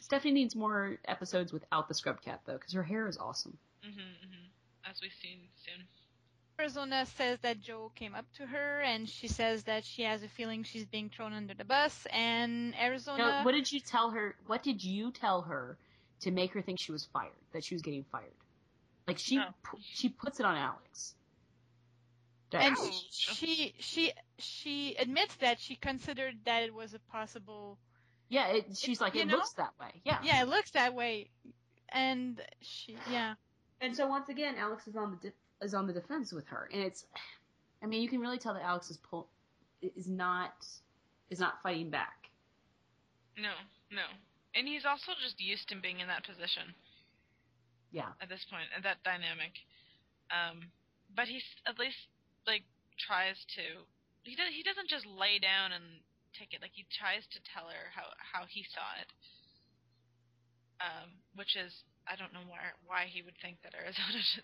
Stephanie needs more episodes without the scrub cat though, because her hair is awesome. hmm hmm As we've seen soon. Arizona says that Jo came up to her and she says that she has a feeling she's being thrown under the bus. And Arizona, Now, what did you tell her? What did you tell her to make her think she was fired? That she was getting fired? Like she No. pu- she puts it on Alex. That- and Ouch. she she she admits that she considered that it was a possible. yeah, it, she's like you it know? looks that way. Yeah. Yeah, it looks that way, and she yeah. And so once again, Alex is on the de- is on the defense with her, and it's, I mean, you can really tell that Alex is pull is not is not fighting back. No, no. And he's also just used to being in that position Yeah. at this point, at that dynamic. Um, but he's at least like tries to. He does. He doesn't just lay down and take it. Like he tries to tell her how how he saw it. Um, which is I don't know why why he would think that Arizona (laughs) just,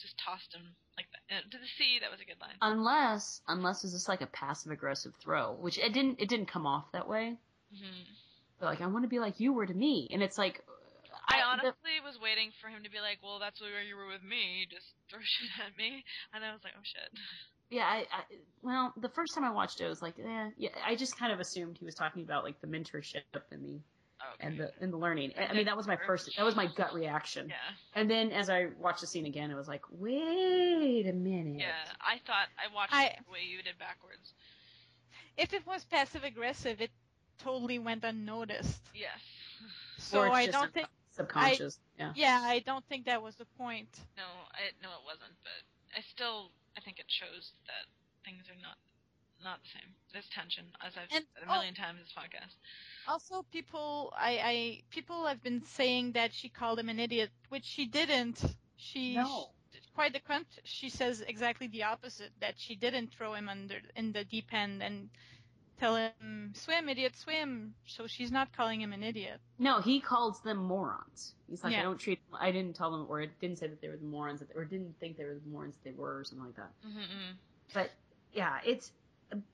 just tossed him like that uh, to the sea. That was a good line. Unless unless it's just like a passive aggressive throw, which it didn't it didn't come off that way. hmm But like I want to be like you were to me, and it's like I the- honestly was waiting for him to be like, "Well, that's where you were with me. Just (laughs) throw shit at me," and I was like, "Oh shit." Yeah, I, I well, the first time I watched it, I was like, eh, yeah. I just kind of assumed he was talking about like the mentorship and the Oh okay. and the and the learning. I, I mean, that was my first. That was my gut reaction. Yeah. And then as I watched the scene again, it was like, wait a minute. Yeah, I thought I watched I- it the way you did backwards. If it was passive aggressive, it totally went unnoticed. Yes. So Or it's I just don't sub- think. subconscious. yeah. Yeah, I don't think that was the point. No, I no, it wasn't. But I still, I think it shows that things are not not the same. There's tension, as I've And- said a million times in this podcast. Also, people, I, I, people have been saying that she called him an idiot, which she didn't. She, No. quite the contrary. She says exactly the opposite. That she didn't throw him under in the deep end and tell him swim, idiot, swim. So she's not calling him an idiot. No, he calls them morons. He's like, Yeah. I don't treat. I didn't tell them, or I didn't say that they were the morons, that, or didn't think they were the morons that they were, or something like that. Mm-hmm. But yeah, it's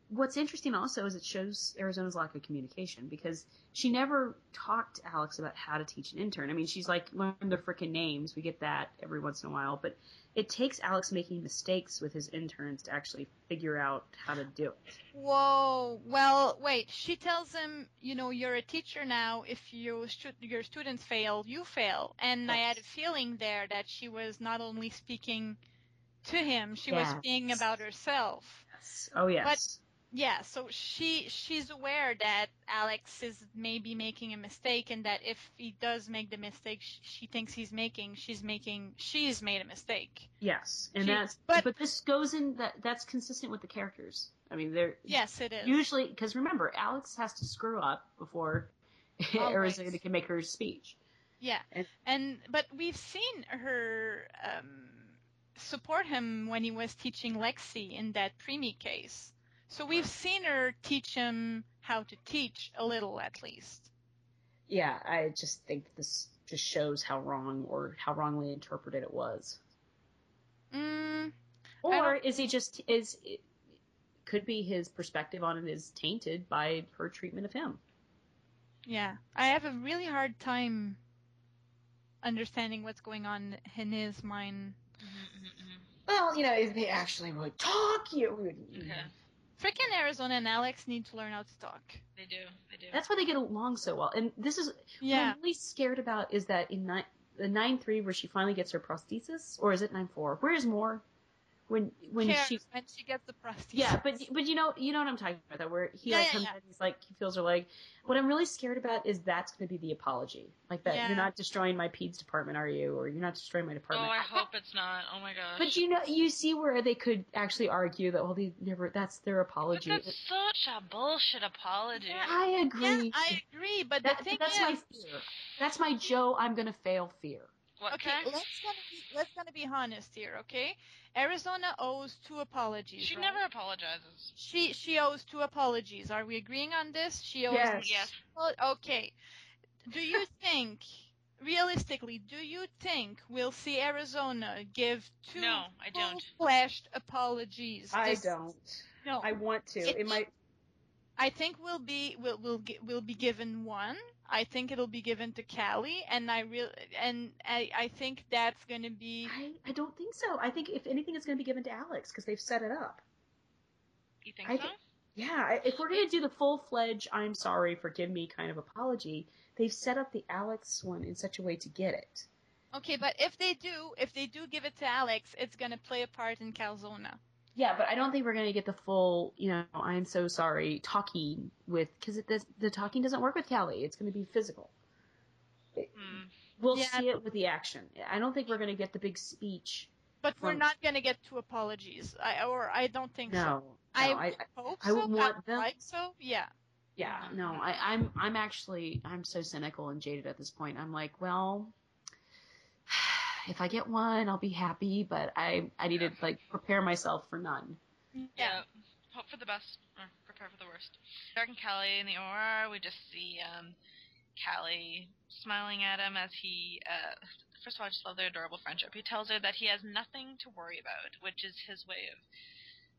what's interesting also is it shows Arizona's lack of communication because she never talked to Alex about how to teach an intern. I mean, she's like learn the freaking names. We get that every once in a while, but it takes Alex making mistakes with his interns to actually figure out how to do it. Whoa. Well, wait. She tells him, you know, you're a teacher now. If you stu- your students fail, you fail. And I had a feeling there that she was not only speaking to him, she was Yes. speaking about herself. Yes. Oh yes. But Yeah, so she she's aware that Alex is maybe making a mistake, and that if he does make the mistake sh- she thinks he's making, she's making she's made a mistake. yes. And she- that's but- but, this goes in that that's consistent with the characters. I mean, they're Yes, it is. usually because remember Alex has to screw up before (laughs) Arizona can make her speech. Yeah, And- and but we've seen her um, support him when he was teaching Lexie in that preemie case. So we've seen her teach him how to teach a little, at least. Yeah, I just think this just shows how wrong or how wrongly interpreted it was. Mm, Or is he just is it could be his perspective on it is tainted by her treatment of him. yeah, I have a really hard time understanding what's going on in his mind. Well, you know, if they actually would talk, you would. Okay. Freaking Arizona and Alex need to learn how to talk. They do. They do. That's why they get along so well. And this is what Yeah. I'm really scared about is that in nine, the nine three where she finally gets her prosthesis, or is it nine four? Where is more? When when Cares she when she gets the prosthesis. Yeah, but but you know you know what I'm talking about. That where he Yeah, like yeah, comes yeah. in, he's like he feels her leg. What I'm really scared about is that's going to be the apology. Like that you're not destroying my peds department, are you? Or you're not destroying my department? oh, department. I hope it's not. Oh my gosh. But you know, you see where they could actually argue that well, they never. That's their But apology. that's such a bullshit apology. I agree. I agree, but that, the thing that's is, my fear. That's my Jo. I'm gonna fail fear. What okay, kind? let's gonna be let's gonna be honest here, okay? Arizona owes two apologies. She right? never apologizes. She she owes two apologies. Are we agreeing on this? She owes. Yes. Yes. Okay. Do you (laughs) think, realistically, do you think we'll see Arizona give two No, I don't. full-fledged apologies? I This- don't. No, I want to. It- It might. I think we'll be we'll we'll, gi- will be given one. I think it'll be given to Callie, and I real and I I think that's gonna be I, I don't think so. I think if anything, it's going to be given to Alex because they've set it up. You think I so? thi- Yeah, if we're going to do the full fledged "I'm sorry, forgive me" kind of apology, they've set up the Alex one in such a way to get it. okay. But if they do, if they do give it to Alex, it's gonna play a part in Calzona. Yeah, but I don't think we're going to get the full, you know, I'm so sorry talking with because the, the talking doesn't work with Callie. It's going to be physical. Hmm. We'll Yeah. see it with the action. I don't think we're going to get the big speech. But we're not gonna get two apologies. I or I don't think No, so. no, I, I, I hope I so. would want them- like so. Yeah. Yeah, no, I, I'm I'm actually I'm so cynical and jaded at this point. I'm like, well, if I get one, I'll be happy, but I I need to like prepare myself for none. Yeah. Hope for the best or prepare for the worst. Derek and Callie in the OR, we just see um, Callie smiling at him as he. Uh, first of all, I just love their adorable friendship. He tells her that he has nothing to worry about, which is his way of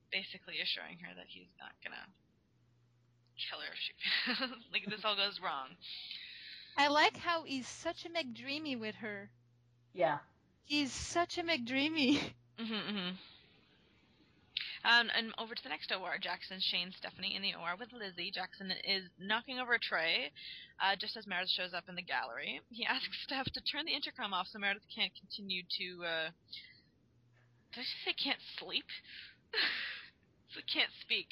basically assuring her that he's not gonna kill her if she (laughs) like this all goes wrong. I like how he's such a McDreamy with her. Yeah. He's such a McDreamy. hmm hmm Um, and over to the next OR. Jackson, Shane, Stephanie in the OR with Lizzie. Jackson is knocking over a tray, uh, just as Meredith shows up in the gallery. He (laughs) asks Steph to turn the intercom off so Meredith can't continue to. Uh, did I just say can't sleep? (laughs) so can't speak.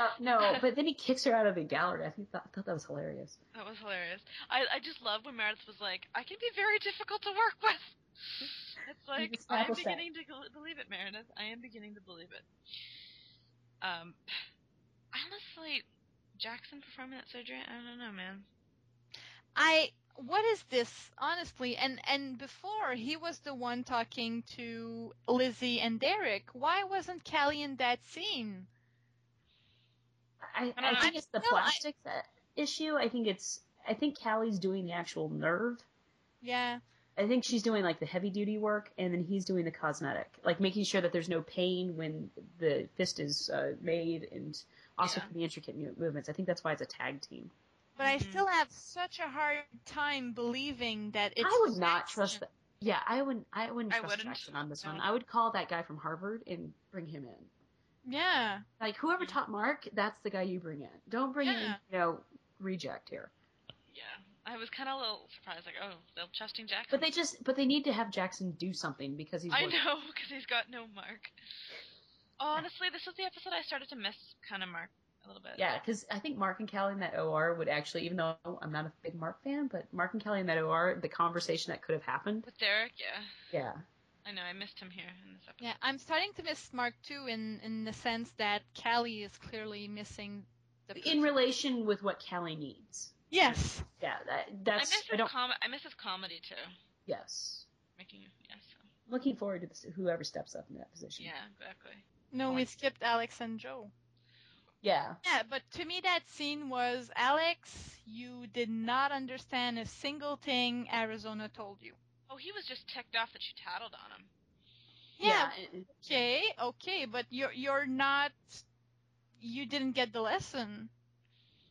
Uh, no, (laughs) but then he kicks her out of the gallery. I think that, I thought that was hilarious. That was hilarious. I I just love when Meredith was like, "I can be very difficult to work with." It's like I'm established that. beginning to believe it, Meredith. I am beginning to believe it. Um, honestly, Jackson performing that surgery, I don't know, man. I what is this honestly? And and before he was the one talking to Lizzie and Derek. Why wasn't Callie in that scene? I, I I think know. it's the plastic I- uh, issue. I think it's. I think Callie's doing the actual nerve. Yeah. I think she's doing like the heavy duty work, and then he's doing the cosmetic, like making sure that there's no pain when the fist is uh, made, and also Yeah. for the intricate movements. I think that's why it's a tag team. But I Mhm. still have such a hard time believing that it's I would not trust that. Yeah, I wouldn't. I wouldn't I trust wouldn't. Jackson on this No. one. I would call that guy from Harvard and bring him in. Yeah. Like whoever taught Mark, that's the guy you bring in. Don't bring in, you know, reject here. Yeah, I was kind of a little surprised, like, oh, they're trusting Jackson. But they just, but they need to have Jackson do something because he's. I working. know (laughs) because he's got no mark. Honestly, this was the episode I started to miss kind of Mark a little bit. Yeah, because I think Mark and Callie in that OR would actually, even though I'm not a big Mark fan, but Mark and Callie in that OR, the conversation that could have happened. With Derek, yeah, Yeah. I know I missed him here in this episode. Yeah, I'm starting to miss Mark too in in the sense that Callie is clearly missing the In relation with what Callie needs. Yes. Yeah, that, I that's. miss I, don't. com- I miss his comedy too. yes. Making yes, so. Looking forward to this, whoever steps up in that position. yeah, exactly. No, we skipped Alex and Jo. Yeah. Yeah, but to me that scene was Alex, you did not understand a single thing Arizona told you. Oh, he was just ticked off that she tattled on him. Yeah, Yeah. okay, okay, but you're you're not you didn't get the lesson.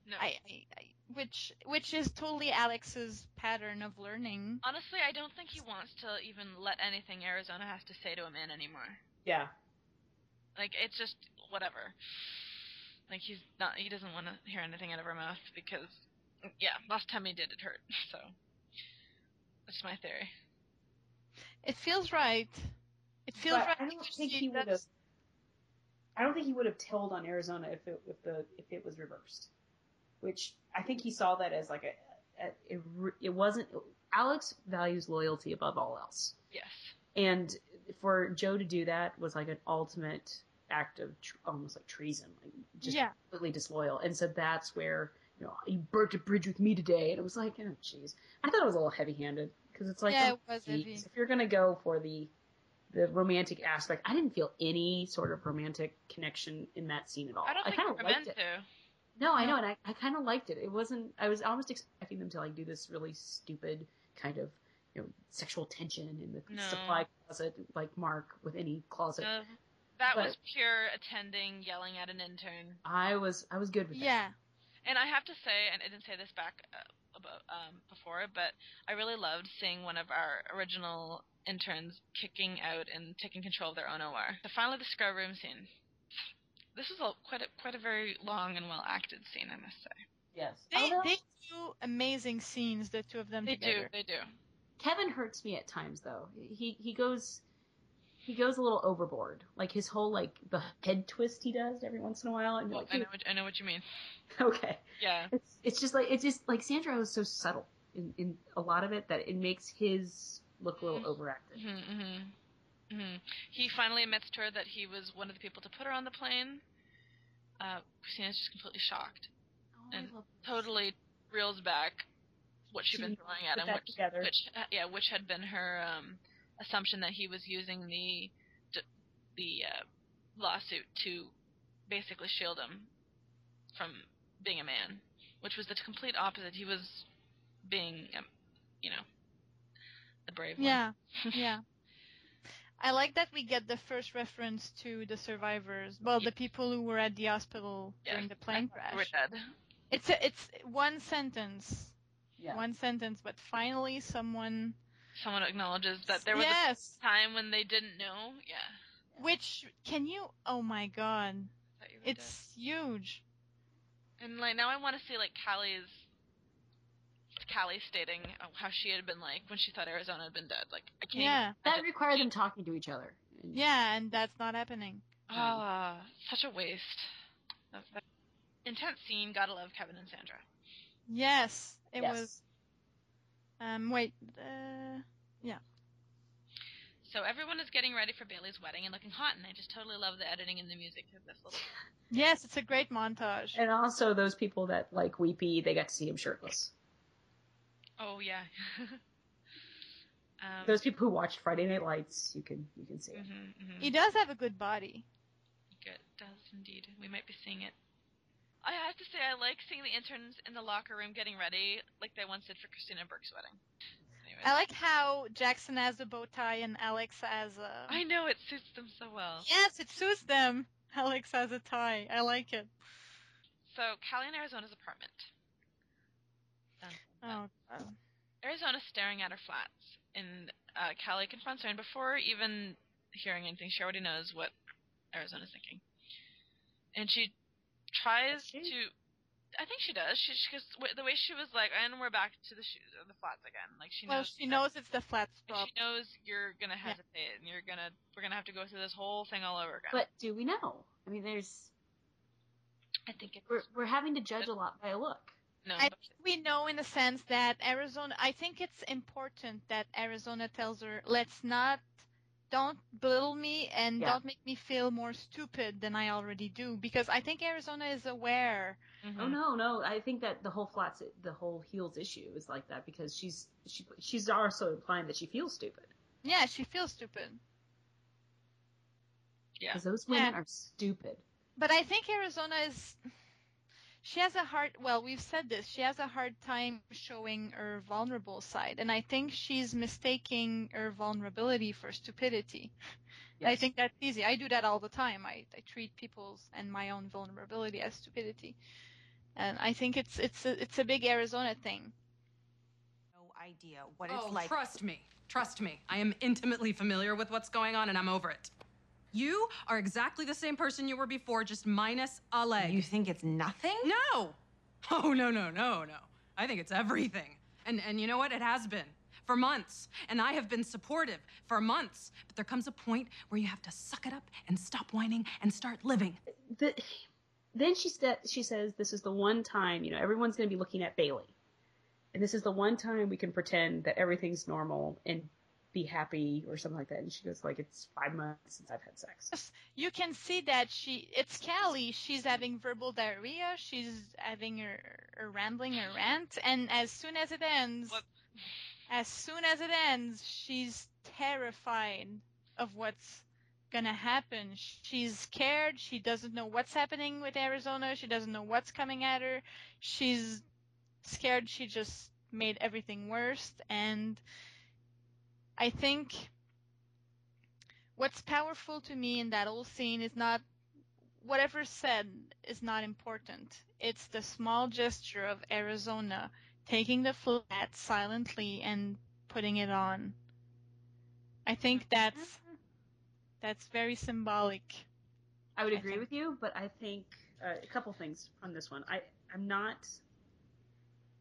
No, I, I, I which which is totally Alex's pattern of learning. honestly, I don't think he wants to even let anything Arizona has to say to him in anymore. Yeah. Like it's just whatever. Like he's not. He doesn't want to hear anything out of her mouth because, yeah, last time he did it hurt. (laughs) So that's my theory. It feels right. It feels But right. I don't think he would have. does- I don't think he would have told on Arizona if it if the if it was reversed, which I think he saw that as like a, a it, it wasn't. Alex values loyalty above all else, Yes. and for Jo to do that was like an ultimate act of tr- almost like treason, like just Yeah. completely disloyal. And so that's where you know you burnt a bridge with me today, and it was like, oh jeez, I thought it was a little heavy-handed because it's like, Yeah, oh, it was geez, heavy. if you're gonna go for the the romantic aspect, I didn't feel any sort of romantic connection in that scene at all. I don't think kind we're meant to. It. No, I know, and I, I kind of liked it. It wasn't. I was almost expecting them to like do this really stupid kind of you know sexual tension in the No. supply closet, like Mark with any closet. Uh, that But- was pure attending, yelling at an intern. I was I was good with that. Yeah. And I have to say, and I didn't say this back uh, about um, before, but I really loved seeing one of our original interns kicking out and taking control of their own OR. The finally the scrub room scene. This is a, quite a quite a very long and well acted scene, I must say. Yes. They Although they do amazing scenes, the two of them They together. do, they do. Kevin hurts me at times though. He he goes he goes a little overboard. Like his whole like the head twist he does every once in a while, and Well, like, I know, what, I know what you mean. (laughs) okay. Yeah, It's it's just like it's just like Sandra is so subtle in, in a lot of it that it makes his look a little overacted. hmm hmm hmm He finally admits to her that he was one of the people to put her on the plane. Uh, Cristina's just completely shocked. Oh, And. Totally reels back what she'd She been throwing at him, which, which uh, yeah, which had been her um, assumption that he was using the the uh, lawsuit to basically shield him from being a man, which was the complete opposite. He was being, um, you know, the brave one. Yeah, yeah. (laughs) I like that we get the first reference to the survivors. Well, the people who were at the hospital Yes. during the plane We're crash. dead. It's a, it's one sentence, Yeah. one sentence, but finally someone. Someone acknowledges that there was yes. a time when they didn't know. Yeah. Which can you? Oh my god, Thought you were dead. it's huge. And like now I want to see like Callie's Callie stating uh, how she had been like when she thought Arizona had been dead. Like I can't. Yeah, That required them talking to each other. Yeah, and that's not happening. Ah, such a waste. That- that- Intense scene. Gotta love Kevin and Sandra. Yes, it Yes. was. Um, wait. Uh, yeah. So everyone is getting ready for Bailey's wedding and looking hot, and I just totally love the editing and the music of this little. (laughs) yes, it's a great montage. And also those people that like Weepy, they got to see him shirtless. Oh yeah. (laughs) um, Those people who watched Friday Night Lights, you can you can see it. mhm, mhm. He does have a good body. Good, does indeed. We might be seeing it. I have to say, I like seeing the interns in the locker room getting ready, like they once did for Cristina Burke's wedding. Anyways. I like how Jackson has a bow tie and Alex has a. I know it suits them so well. Yes, it suits them. Alex has a tie. I like it. So Callie in Arizona's apartment. Dun, dun. Oh, God. Arizona's staring at her flats, and uh, Callie confronts her, and before even hearing anything, she already knows what Arizona's thinking. And she tries she? to. I think she does. She, she the way she was like, and we're back to the shoes, the flats again. Like she well, she that- knows it's the flat and stop. She knows you're gonna Yeah. hesitate, and you're gonna we're gonna have to go through this whole thing all over again. But do we know? I mean, there's I think it's we're we're having to judge a lot by a look. No. I think we know in the sense that Arizona. I think it's important that Arizona tells her, "Let's not, don't belittle me and Yeah. don't make me feel more stupid than I already do." Because I think Arizona is aware. mhm. Oh no, no. I think that the whole flats, the whole heels issue is like that because she's she she's also implying that she feels stupid Yeah, she feels stupid. Yeah. because those women Yeah. are stupid. But I think Arizona is. She has a hard. Well, we've said this. She has a hard time showing her vulnerable side, and I think she's mistaking her vulnerability for stupidity. I think that's easy. I do that all the time. I, I treat people's and my own vulnerability as stupidity, and I think it's it's a, it's a big Arizona thing. No idea what oh, it's like. trust me. Trust me. I am intimately familiar with what's going on and I'm over it. You are exactly the same person you were before, just minus a leg. You think it's nothing? No. Oh, no, no, no, no. I think it's everything. And and you know what? It has been for months. And I have been supportive for months. But there comes a point where you have to suck it up and stop whining and start living. The, then she said she says this is the one time you know everyone's going to be looking at Bailey, and this is the one time we can pretend that everything's normal and be happy or something like that. And she goes like, "It's five months since I've had sex." You can see that she it's Callie. She's having verbal diarrhea. She's having her, her rambling, her rant, and as soon as it ends, What? as soon as it ends, she's terrified of what's gonna happen. She's scared. She doesn't know what's happening with Arizona. She doesn't know what's coming at her. She's scared. She just made everything worse. And I think what's powerful to me in that whole scene is not whatever's said is not important. It's the small gesture of Arizona taking the flat silently and putting it on. I think that's that's very symbolic. I would agree with you, but I think uh, a couple things on this one. I I'm not.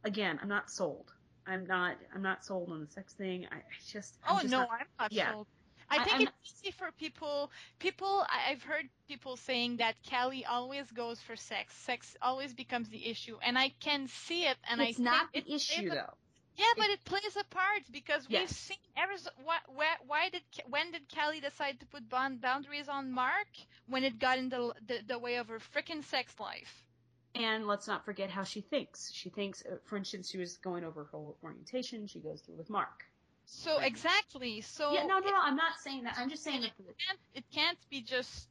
Again, I'm not sold. I'm not. I'm not sold on the sex thing. I, I just. I'm oh just no, not- I'm not yeah. sold. I I- think I'm it's easy for people. People, I- I've heard people saying that Callie always goes for sex. Sex always becomes the issue, and I can see it. And it's I not think the it issue a- though. Yeah, but it plays a part because we've seen Arizona. Why, why, why did when did Callie decide to put bond boundaries on Mark when it got in the the, the way of her frickin' sex life? And let's not forget how she thinks. She thinks, uh, for instance, she was going over her orientation. She goes through with Mark. So exactly. So yeah, no, no, no. I'm not saying that. I'm just saying that. Can't it can't be just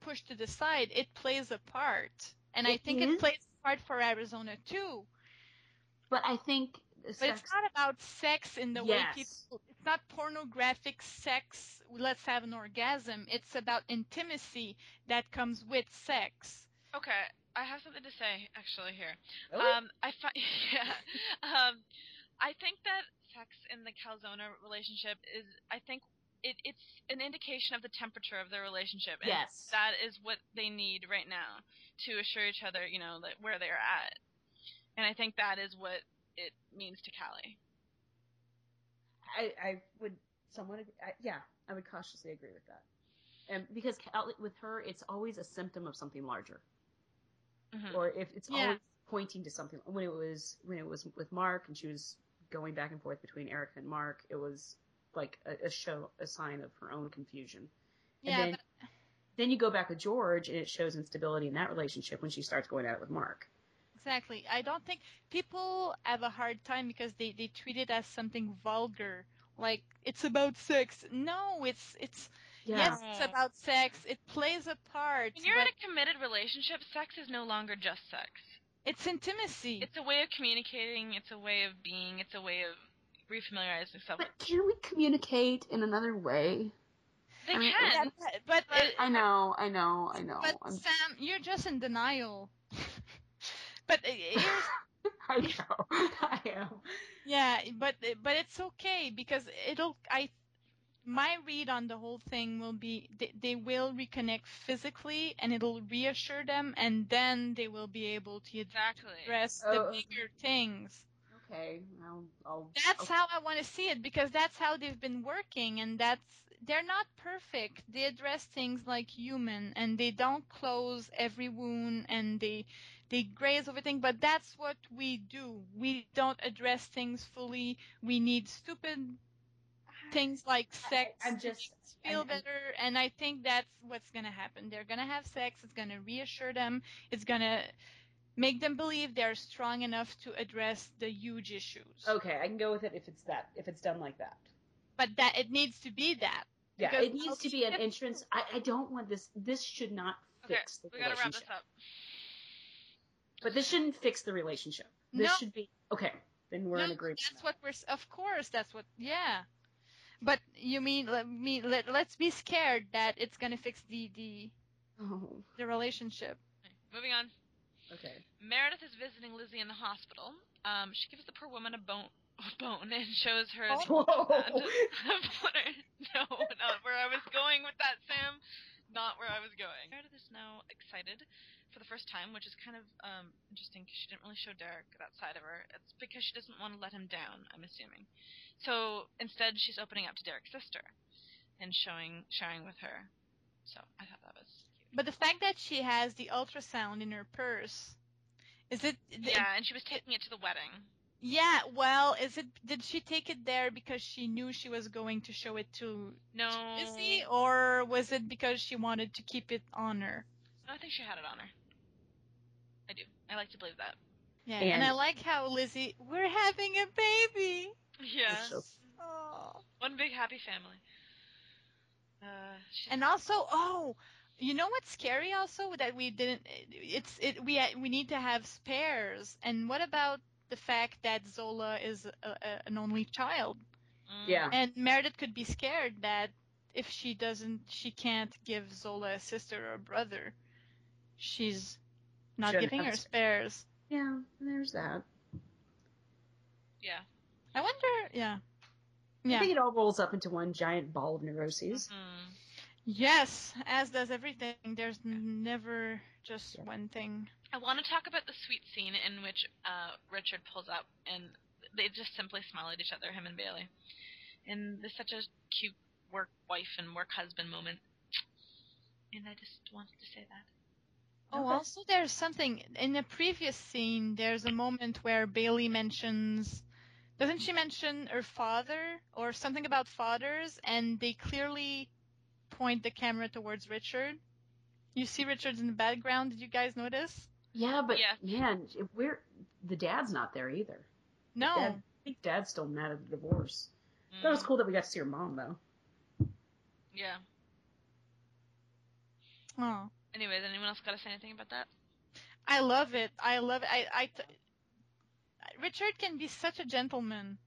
pushed to the side. It plays a part, and I think is. it plays a part for Arizona too. but I think. the But sex- it's not about sex in the way Yes. people. It's not pornographic sex. Let's have an orgasm. It's about intimacy that comes with sex. Okay, I have something to say actually here. Really? Um, I find (laughs) yeah. Um, I think that sex in the Calzona relationship is. I think it, it's an indication of the temperature of their relationship. And Yes. that is what they need right now to assure each other, you know, that where they're at. And I think that is what it means to Callie. I, I would somewhat, I, yeah, I would cautiously agree with that. And because Callie, with her, it's always a symptom of something larger, Mhm. or if it's Yeah. always pointing to something. When it was when it was with Mark, and she was going back and forth between Erica and Mark, it was like a, a show, a sign of her own confusion. And Yeah, then, but then you go back with George, and it shows instability in that relationship when she starts going at it with Mark. Exactly. I don't think people have a hard time because they, they treat it as something vulgar. Like it's about sex. No, it's it's yes, it's about sex. It plays a part. When you're but in a committed relationship, sex is no longer just sex. it's intimacy. It's a way of communicating. It's a way of being. It's a way of refamiliarizing yourself. But can we communicate in another way? They I mean, can. Yeah, but but, But- it- I know, I know, I know. but I'm, Sam, you're just in denial. (laughs) but uh, here's (laughs) I know, (laughs) I am. Yeah, but but it's okay because it'll I my read on the whole thing will be they, they will reconnect physically and it'll reassure them and then they will be able to Exactly. address Oh. the bigger things. Okay, I'll. I'll That's okay. how I want to see it because that's how they've been working and that's they're not perfect. They address things like human and they don't close every wound and they they graze everything, but that's what we do. We don't address things fully. We need stupid things like sex I'm to just- feel I'm- I'm- better and I think that's what's gonna happen. They're gonna have sex, it's gonna reassure them, it's gonna make them believe they're strong enough to address the huge issues. Okay, I can go with it if it's that. If it's done like that. but that it needs to be that. Yeah, it needs to be an entrance. I, I don't want this. This should not Okay, fix the we gotta wrap this relationship. up. But this shouldn't fix the relationship. This No. should be okay. Then we're in No, agreement. That's what we're. Of course, that's what. Yeah. But you mean let me let let's be scared that it's gonna fix the the Oh, the relationship. Moving on. okay. Meredith is visiting Lizzie in the hospital. Um, she gives the poor woman a bone, (laughs) bone, and shows her. Oh. the- (laughs) Whoa. (laughs) no, not where I was going with that, Sam. Not where I was going. Meredith is now excited for the first time, which is kind of um, interesting because she didn't really show Derek that side of her. It's because she doesn't want to let him down. I'm assuming. So instead, she's opening up to Derek's sister and showing sharing with her. So I thought that was cute. But the fact that she has the ultrasound in her purse, is it? Yeah, and she was taking it to the wedding. Yeah. Well, is it? Did she take it there because she knew she was going to show it to No. Lizzie, or was it because she wanted to keep it on her? I think she had it on her. I do. I like to believe that. Yeah. And- And, I like how Lizzie, we're having a baby. Yeah. So- Oh. One big happy family. Uh, And also, oh, you know what's scary? Also, that we didn't. It's it. We we need to have spares. And what about the fact that Zola is a, a, an only child? mm, Yeah. And Meredith could be scared that if she doesn't, she can't give Zola a sister or a brother. She's not Shouldn't giving her spares. spares. Yeah, there's that. Yeah. I wonder. Yeah. Yeah. I think it all rolls up into one giant ball of neuroses. Mm. Yes, as does everything. There's never just one thing. I want to talk about the sweet scene in which uh, Richard pulls up and they just simply smile at each other, him and Bailey. And there's such a cute work wife and work husband moment. And I just wanted to say that. Oh, Okay. also there's something in a previous scene. There's a moment where Bailey mentions, doesn't she mention her father or something about fathers? And they clearly point the camera towards Richard. You see Richard's in the background. Did you guys notice? Yeah, but Yeah. man, we're the dad's not there either. No. Dad, I think dad's still mad at the divorce. That was Mm. cool that we got to see her mom though. Yeah. Oh, Anyways, anyone else got to say anything about that? I love it. I love it. I, I, Richard can be such a gentleman.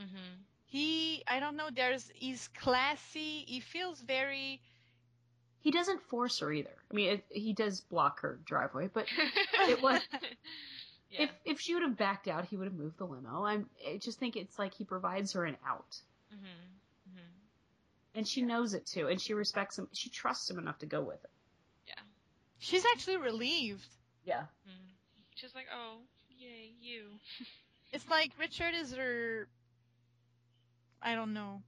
Mm-hmm. He, I don't know. There's, he's classy. He feels very. He doesn't force her either. I mean, it, he does block her driveway, but (laughs) It was- yeah. if if she would have backed out, he would have moved the limo. I'm, I just think it's like he provides her an out. mm-hmm. Mm-hmm. and she knows it too, and she respects him. She trusts him enough to go with it. She's actually relieved. Yeah. Mm. She's like, oh, yay, you. (laughs) It's like Richard is her. I don't know.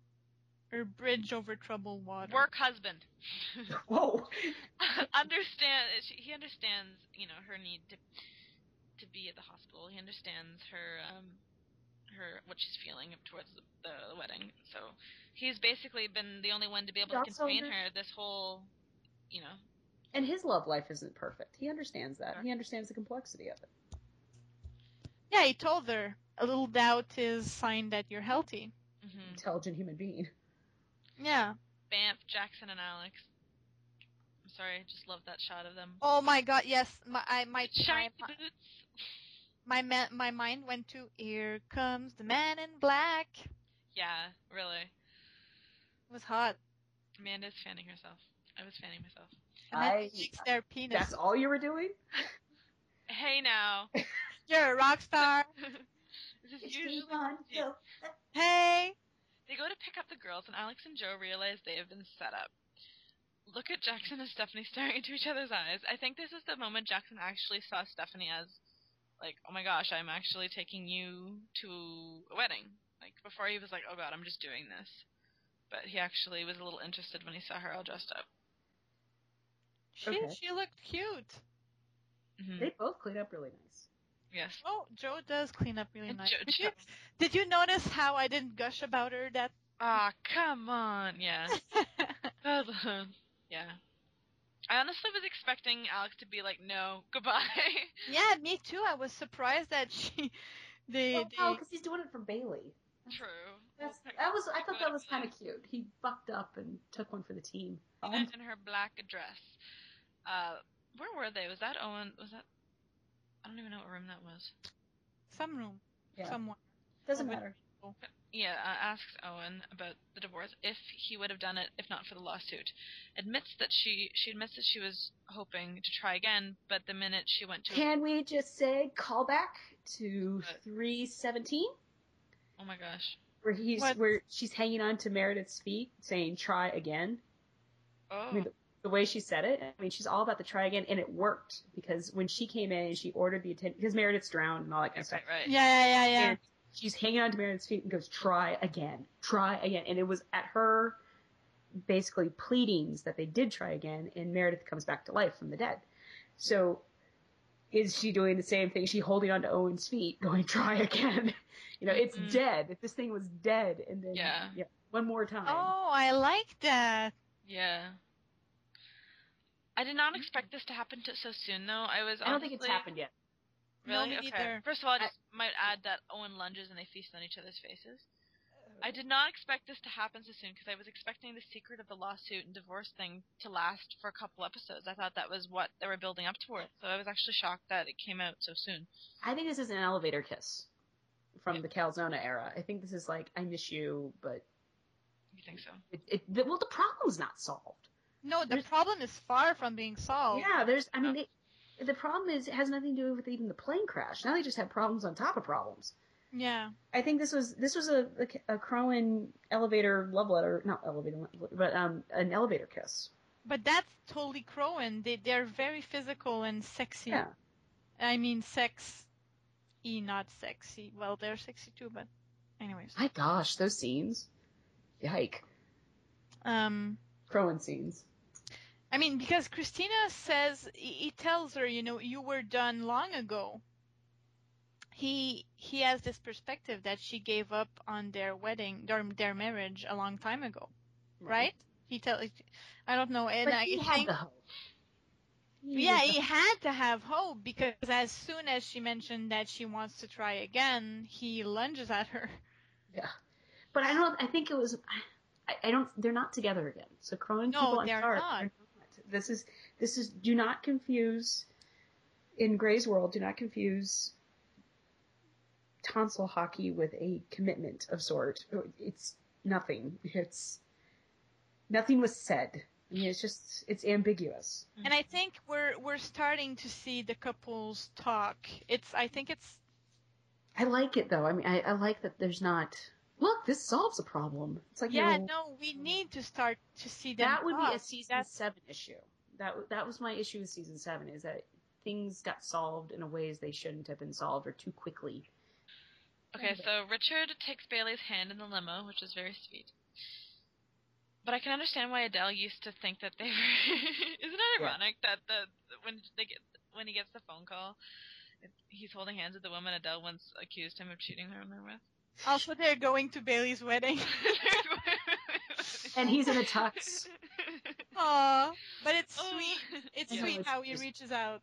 Her bridge over troubled water. Work husband. (laughs) Whoa. (laughs) understand she, he understands you know her need to to be at the hospital he understands her um her what she's feeling towards the, the wedding so he's basically been the only one to be able He to contain under- her this whole you know And his love life isn't perfect. He understands that. He understands the complexity of it. Yeah, he told her a little doubt is sign that you're healthy. hmm Intelligent human being. Yeah. Bamf Jackson and Alex I'm sorry I just love that shot of them Oh my god, yes. My I, my shiny my, boots my ma- my mind went to here comes the man in black. yeah really It was hot. Amanda's fanning herself I was fanning myself And then I- he licks their penis. That's all you were doing? hey now (laughs) You're a rock star. (laughs) this is usually hey. They go to pick up the girls, and Alex and Jo realize they have been set up. Look at Jackson and Stephanie staring into each other's eyes. I think this is the moment Jackson actually saw Stephanie as, like, oh my gosh, I'm actually taking you to a wedding. Like, before he was like, oh god, I'm just doing this. But he actually was a little interested when he saw her all dressed up. She Okay. she looked cute. hmm They both clean up really nice. Yes. Oh, Jo does clean up really And nice. Jo- did, you, did you notice how I didn't gush about her? That Ah, come on. Yeah. (laughs) yeah. I honestly was expecting Alex to be like, no, goodbye. (laughs) yeah, me too. I was surprised that she they Well, no, because he's doing it for Bailey. True. That's, that was. I thought that was kind of cute. He fucked up and took one for the team. And in her black dress. Uh, where were they? Was that Owen? Was that? I don't even know what room that was. some room Yeah. somewhere. Doesn't matter. Yeah, uh, asks Owen about the divorce if he would have done it if not for the lawsuit. Admits that she she admits that she was hoping to try again, but the minute she went to Can we just say callback to What? Oh my gosh, where he's What? where she's hanging on to Meredith's feet, saying "try again." oh I mean, the, the way she said it, I mean, she's all about the try again, and it worked because when she came in and she ordered the attendant, because Meredith's drowned and all that kind of stuff. right. Yeah, yeah, yeah, yeah. And she's hanging on to Meredith's feet and goes, try again, try again. And it was at her basically pleadings that they did try again, and Meredith comes back to life from the dead. So is she doing the same thing? Is she holding on to Owen's feet, going, try again? (laughs) you know, it's Mhm. dead. If this thing was dead, and then, Yeah. one more time. Oh, I like that. Yeah. I did not mm. expect this to happen to, so soon, though. I was. I don't think it's happened yet. No, Really? me okay. neither. First of all, I I- just might add that Owen lunges and they feast on each other's faces. Uh, I did not expect this to happen so soon because I was expecting the secret of the lawsuit and divorce thing to last for a couple episodes. I thought that was what they were building up towards. So I was actually shocked that it came out so soon. I think this is an elevator kiss from the Calzona era. I think this is like, I miss you, but You think so? it, it well, the problem's not solved. No, the There's- problem is far from being solved. Yeah, there's. I mean, they, the problem is it has nothing to do with even the plane crash. Now they just have problems on top of problems. Yeah. I think this was this was a a, a Crowen elevator love letter, not elevator, but um an elevator kiss. But that's totally Crowen. They they're very physical and sexy. Yeah. I mean sex y not sexy. Well, they're sexy too, but anyways. My gosh, those scenes, yike, Um Crowen scenes. I mean, because Cristina says he he tells her, you know, you were done long ago. He he has this perspective that she gave up on their wedding, their their marriage a long time ago, right? He tell, I don't know, and But I he had think, the hope. He yeah, was the- he had to have hope because as soon as she mentioned that she wants to try again, he lunges at her. yeah. But I don't. I think it was. I, I don't. They're not together again. So Crowen No, people. They're sorry, not. they're not. This is. This is. Do not confuse. In Grey's world, do not confuse tonsil hockey with a commitment of sort. It's nothing. It's nothing was said. I mean, it's just it's ambiguous. Mm-hmm. And I think we're we're starting to see the couples talk. It's I think it's I like it though. I mean, I, I like that there's not look, this solves a problem. It's like, Yeah, you know, no, we need to start to see them. that would be a season That's- seven issue. That that was my issue with season seven is that things got solved in a ways they shouldn't have been solved or too quickly. Okay, so Richard takes Bailey's hand in the limo, which is very sweet. But I can understand why Adele used to think that they (laughs) were. Isn't it Yeah. ironic that the when they get when he gets the phone call, it, he's holding hands with the woman Adele once accused him of cheating on her with. Also, they're going to Bailey's wedding. (laughs) And he's in a tux. Aw, but it's Oh. sweet. It's Yeah. sweet how he reaches out.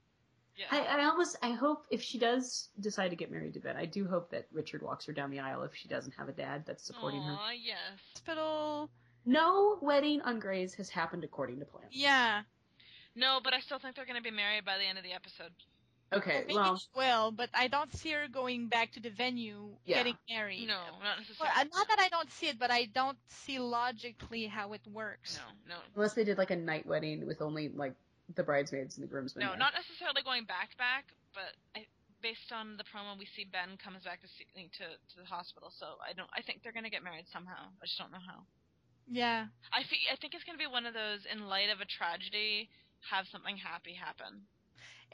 yeah. I, I almost I hope if she does decide to get married to Ben, I do hope that Richard walks her down the aisle if she doesn't have a dad that's supporting her. Aw, yes. Hospital. No wedding on Grey's has happened according to plan. Yeah. No, but I still think they're going to be married by the end of the episode. Okay, Maybe well, she will, but I don't see her going back to the venue Yeah. getting married. No, not necessarily. uh, not that I don't see it, but I don't see logically how it works. No, no. unless they did like a night wedding with only like the bridesmaids and the groomsmen. No, there. not necessarily going back back, but I, based on the promo we see, Ben comes back to see, to to the hospital. So I don't. I think they're gonna get married somehow. I just don't know how. Yeah. I fe- I think it's gonna be one of those in light of a tragedy, have something happy happen.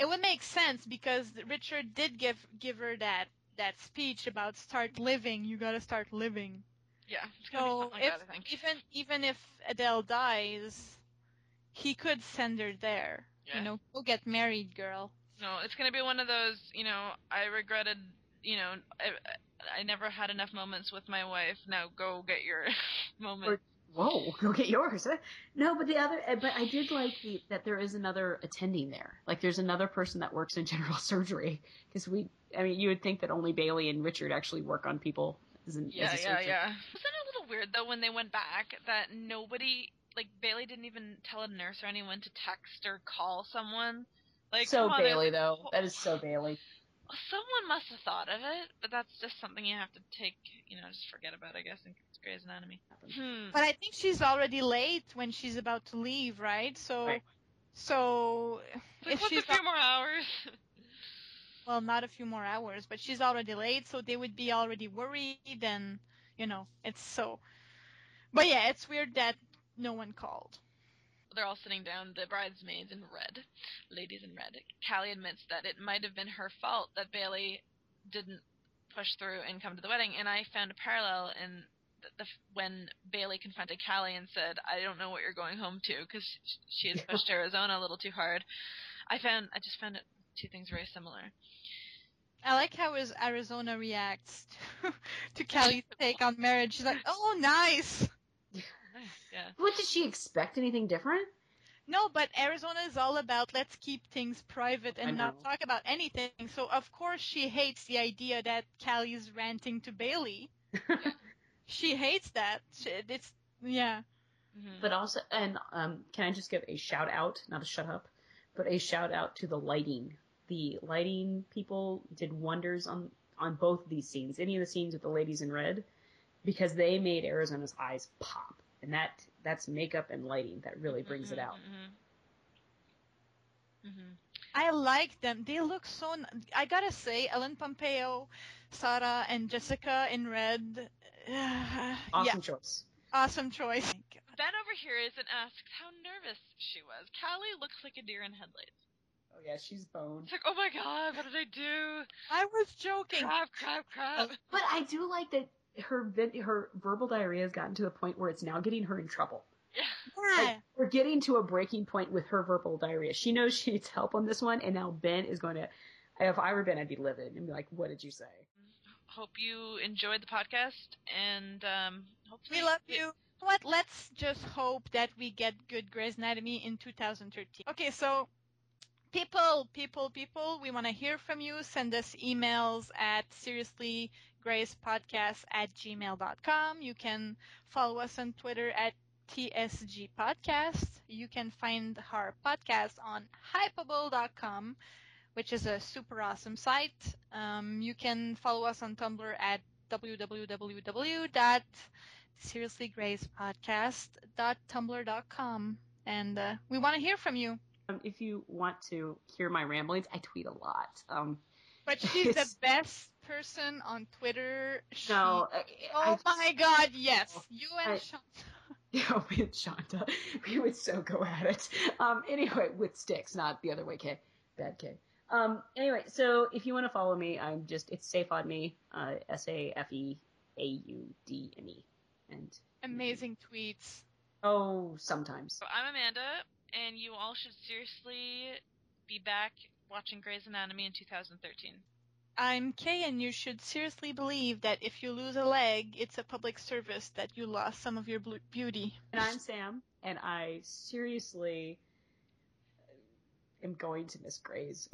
It would make sense because Richard did give give her that that speech about start living. You gotta start living. Yeah, it's gonna be So like if that. Even even if Adele dies, he could send her there. Yeah. You know, go get married, girl. No, it's gonna be one of those. You know, I regretted. You know, I, I never had enough moments with my wife. Now go get your (laughs) moment. Or- Whoa, (laughs) go get yours. No, but the other, uh, but I did like the, that there is another attending there. Like there's another person that works in (laughs) general surgery because we, I mean, you would think that only Bailey and Richard actually work on people. As an, Yeah, as a yeah, surgeon. yeah. Wasn't it a little weird though when they went back that nobody, like Bailey, didn't even tell a nurse or anyone to text or call someone? Like so on, Bailey they- though, that is so Bailey. Someone must have thought of it, but that's just something you have to take, you know, just forget about. I guess in Grey's Anatomy. Hmm. But I think she's already late when she's about to leave, right? So, Right. so Like, if what's she's a few more hours? (laughs) well, not a few more hours, but she's already late, so they would be already worried, and you know, it's so. But yeah, it's weird that no one called. They're all sitting down, the bridesmaids in red, ladies in red. Callie admits that it might have been her fault that Bailey didn't push through and come to the wedding, and I found a parallel in the, the when Bailey confronted Callie and said, "I don't know what you're going home to," because she had pushed Arizona a little too hard. I found I just found it two things very similar. I like how is Arizona reacts to, (laughs) to Callie's (laughs) take on marriage. She's like, "Oh, nice." (laughs) Yeah. What did she expect? Anything different? No, but Arizona is all about let's keep things private and not talk about anything. So of course she hates the idea that Callie's ranting to Bailey. She hates that. It's yeah. Mhm. But also, and um, can I just give a shout out, not a shut up, but a shout out to the lighting. The lighting people did wonders on on both of these scenes. Any of the scenes with the ladies in red, because they made Arizona's eyes pop, and that that's makeup and lighting that really brings it out. hmm I like them. They look so. n- I gotta say, Ellen Pompeo, Sara, and Jessica in red. (sighs) yeah, Awesome choice. awesome choice. Oh ben overhears and asks how nervous she was. Callie looks like a deer in headlights. Oh yeah, she's boned. It's like, oh my god, what did I do? I was joking. Crap, crap, crap. Uh, but I do like that her her verbal diarrhea has gotten to the point where it's now getting her in trouble. Yeah. Yeah. We're getting to a breaking point with her verbal diarrhea. She knows she needs help on this one, and now Ben is going to. If I were Ben, I'd be livid and be like, "What did you say?" Hope you enjoyed the podcast, and um, hopefully We love you. What? Let's just hope that we get good Grey's Anatomy in 2013. Okay, so people, people, people, we want to hear from you. Send us emails at seriouslygreyspodcast at gmail.com. You can follow us on Twitter at TSG Podcast. You can find our podcast on hypable.com, which is a super awesome site. Um, you can follow us on Tumblr at www.seriouslygreyspodcast.tumblr.com. And uh, we want to hear from you. Um, if you want to hear my ramblings, I tweet a lot. Um, But (laughs) she's the best person on Twitter. She, No, I, Oh I- my god, yes. You and I- Sean. Yeah, with Shanta, we would so go at it. Um, anyway, with sticks, not the other way, K. Bad K. Um, anyway, so if you want to follow me, I'm just, it's safe on me, uh, S-A-F-E-A-U-D-M-E. And, Amazing tweets. oh, sometimes. So I'm Amanda, and you all should seriously be back watching Grey's Anatomy in 2013. I'm Kay, and you should seriously believe that if you lose a leg, it's a public service that you lost some of your beauty. And I'm Sam, and I seriously am going to miss Grey's.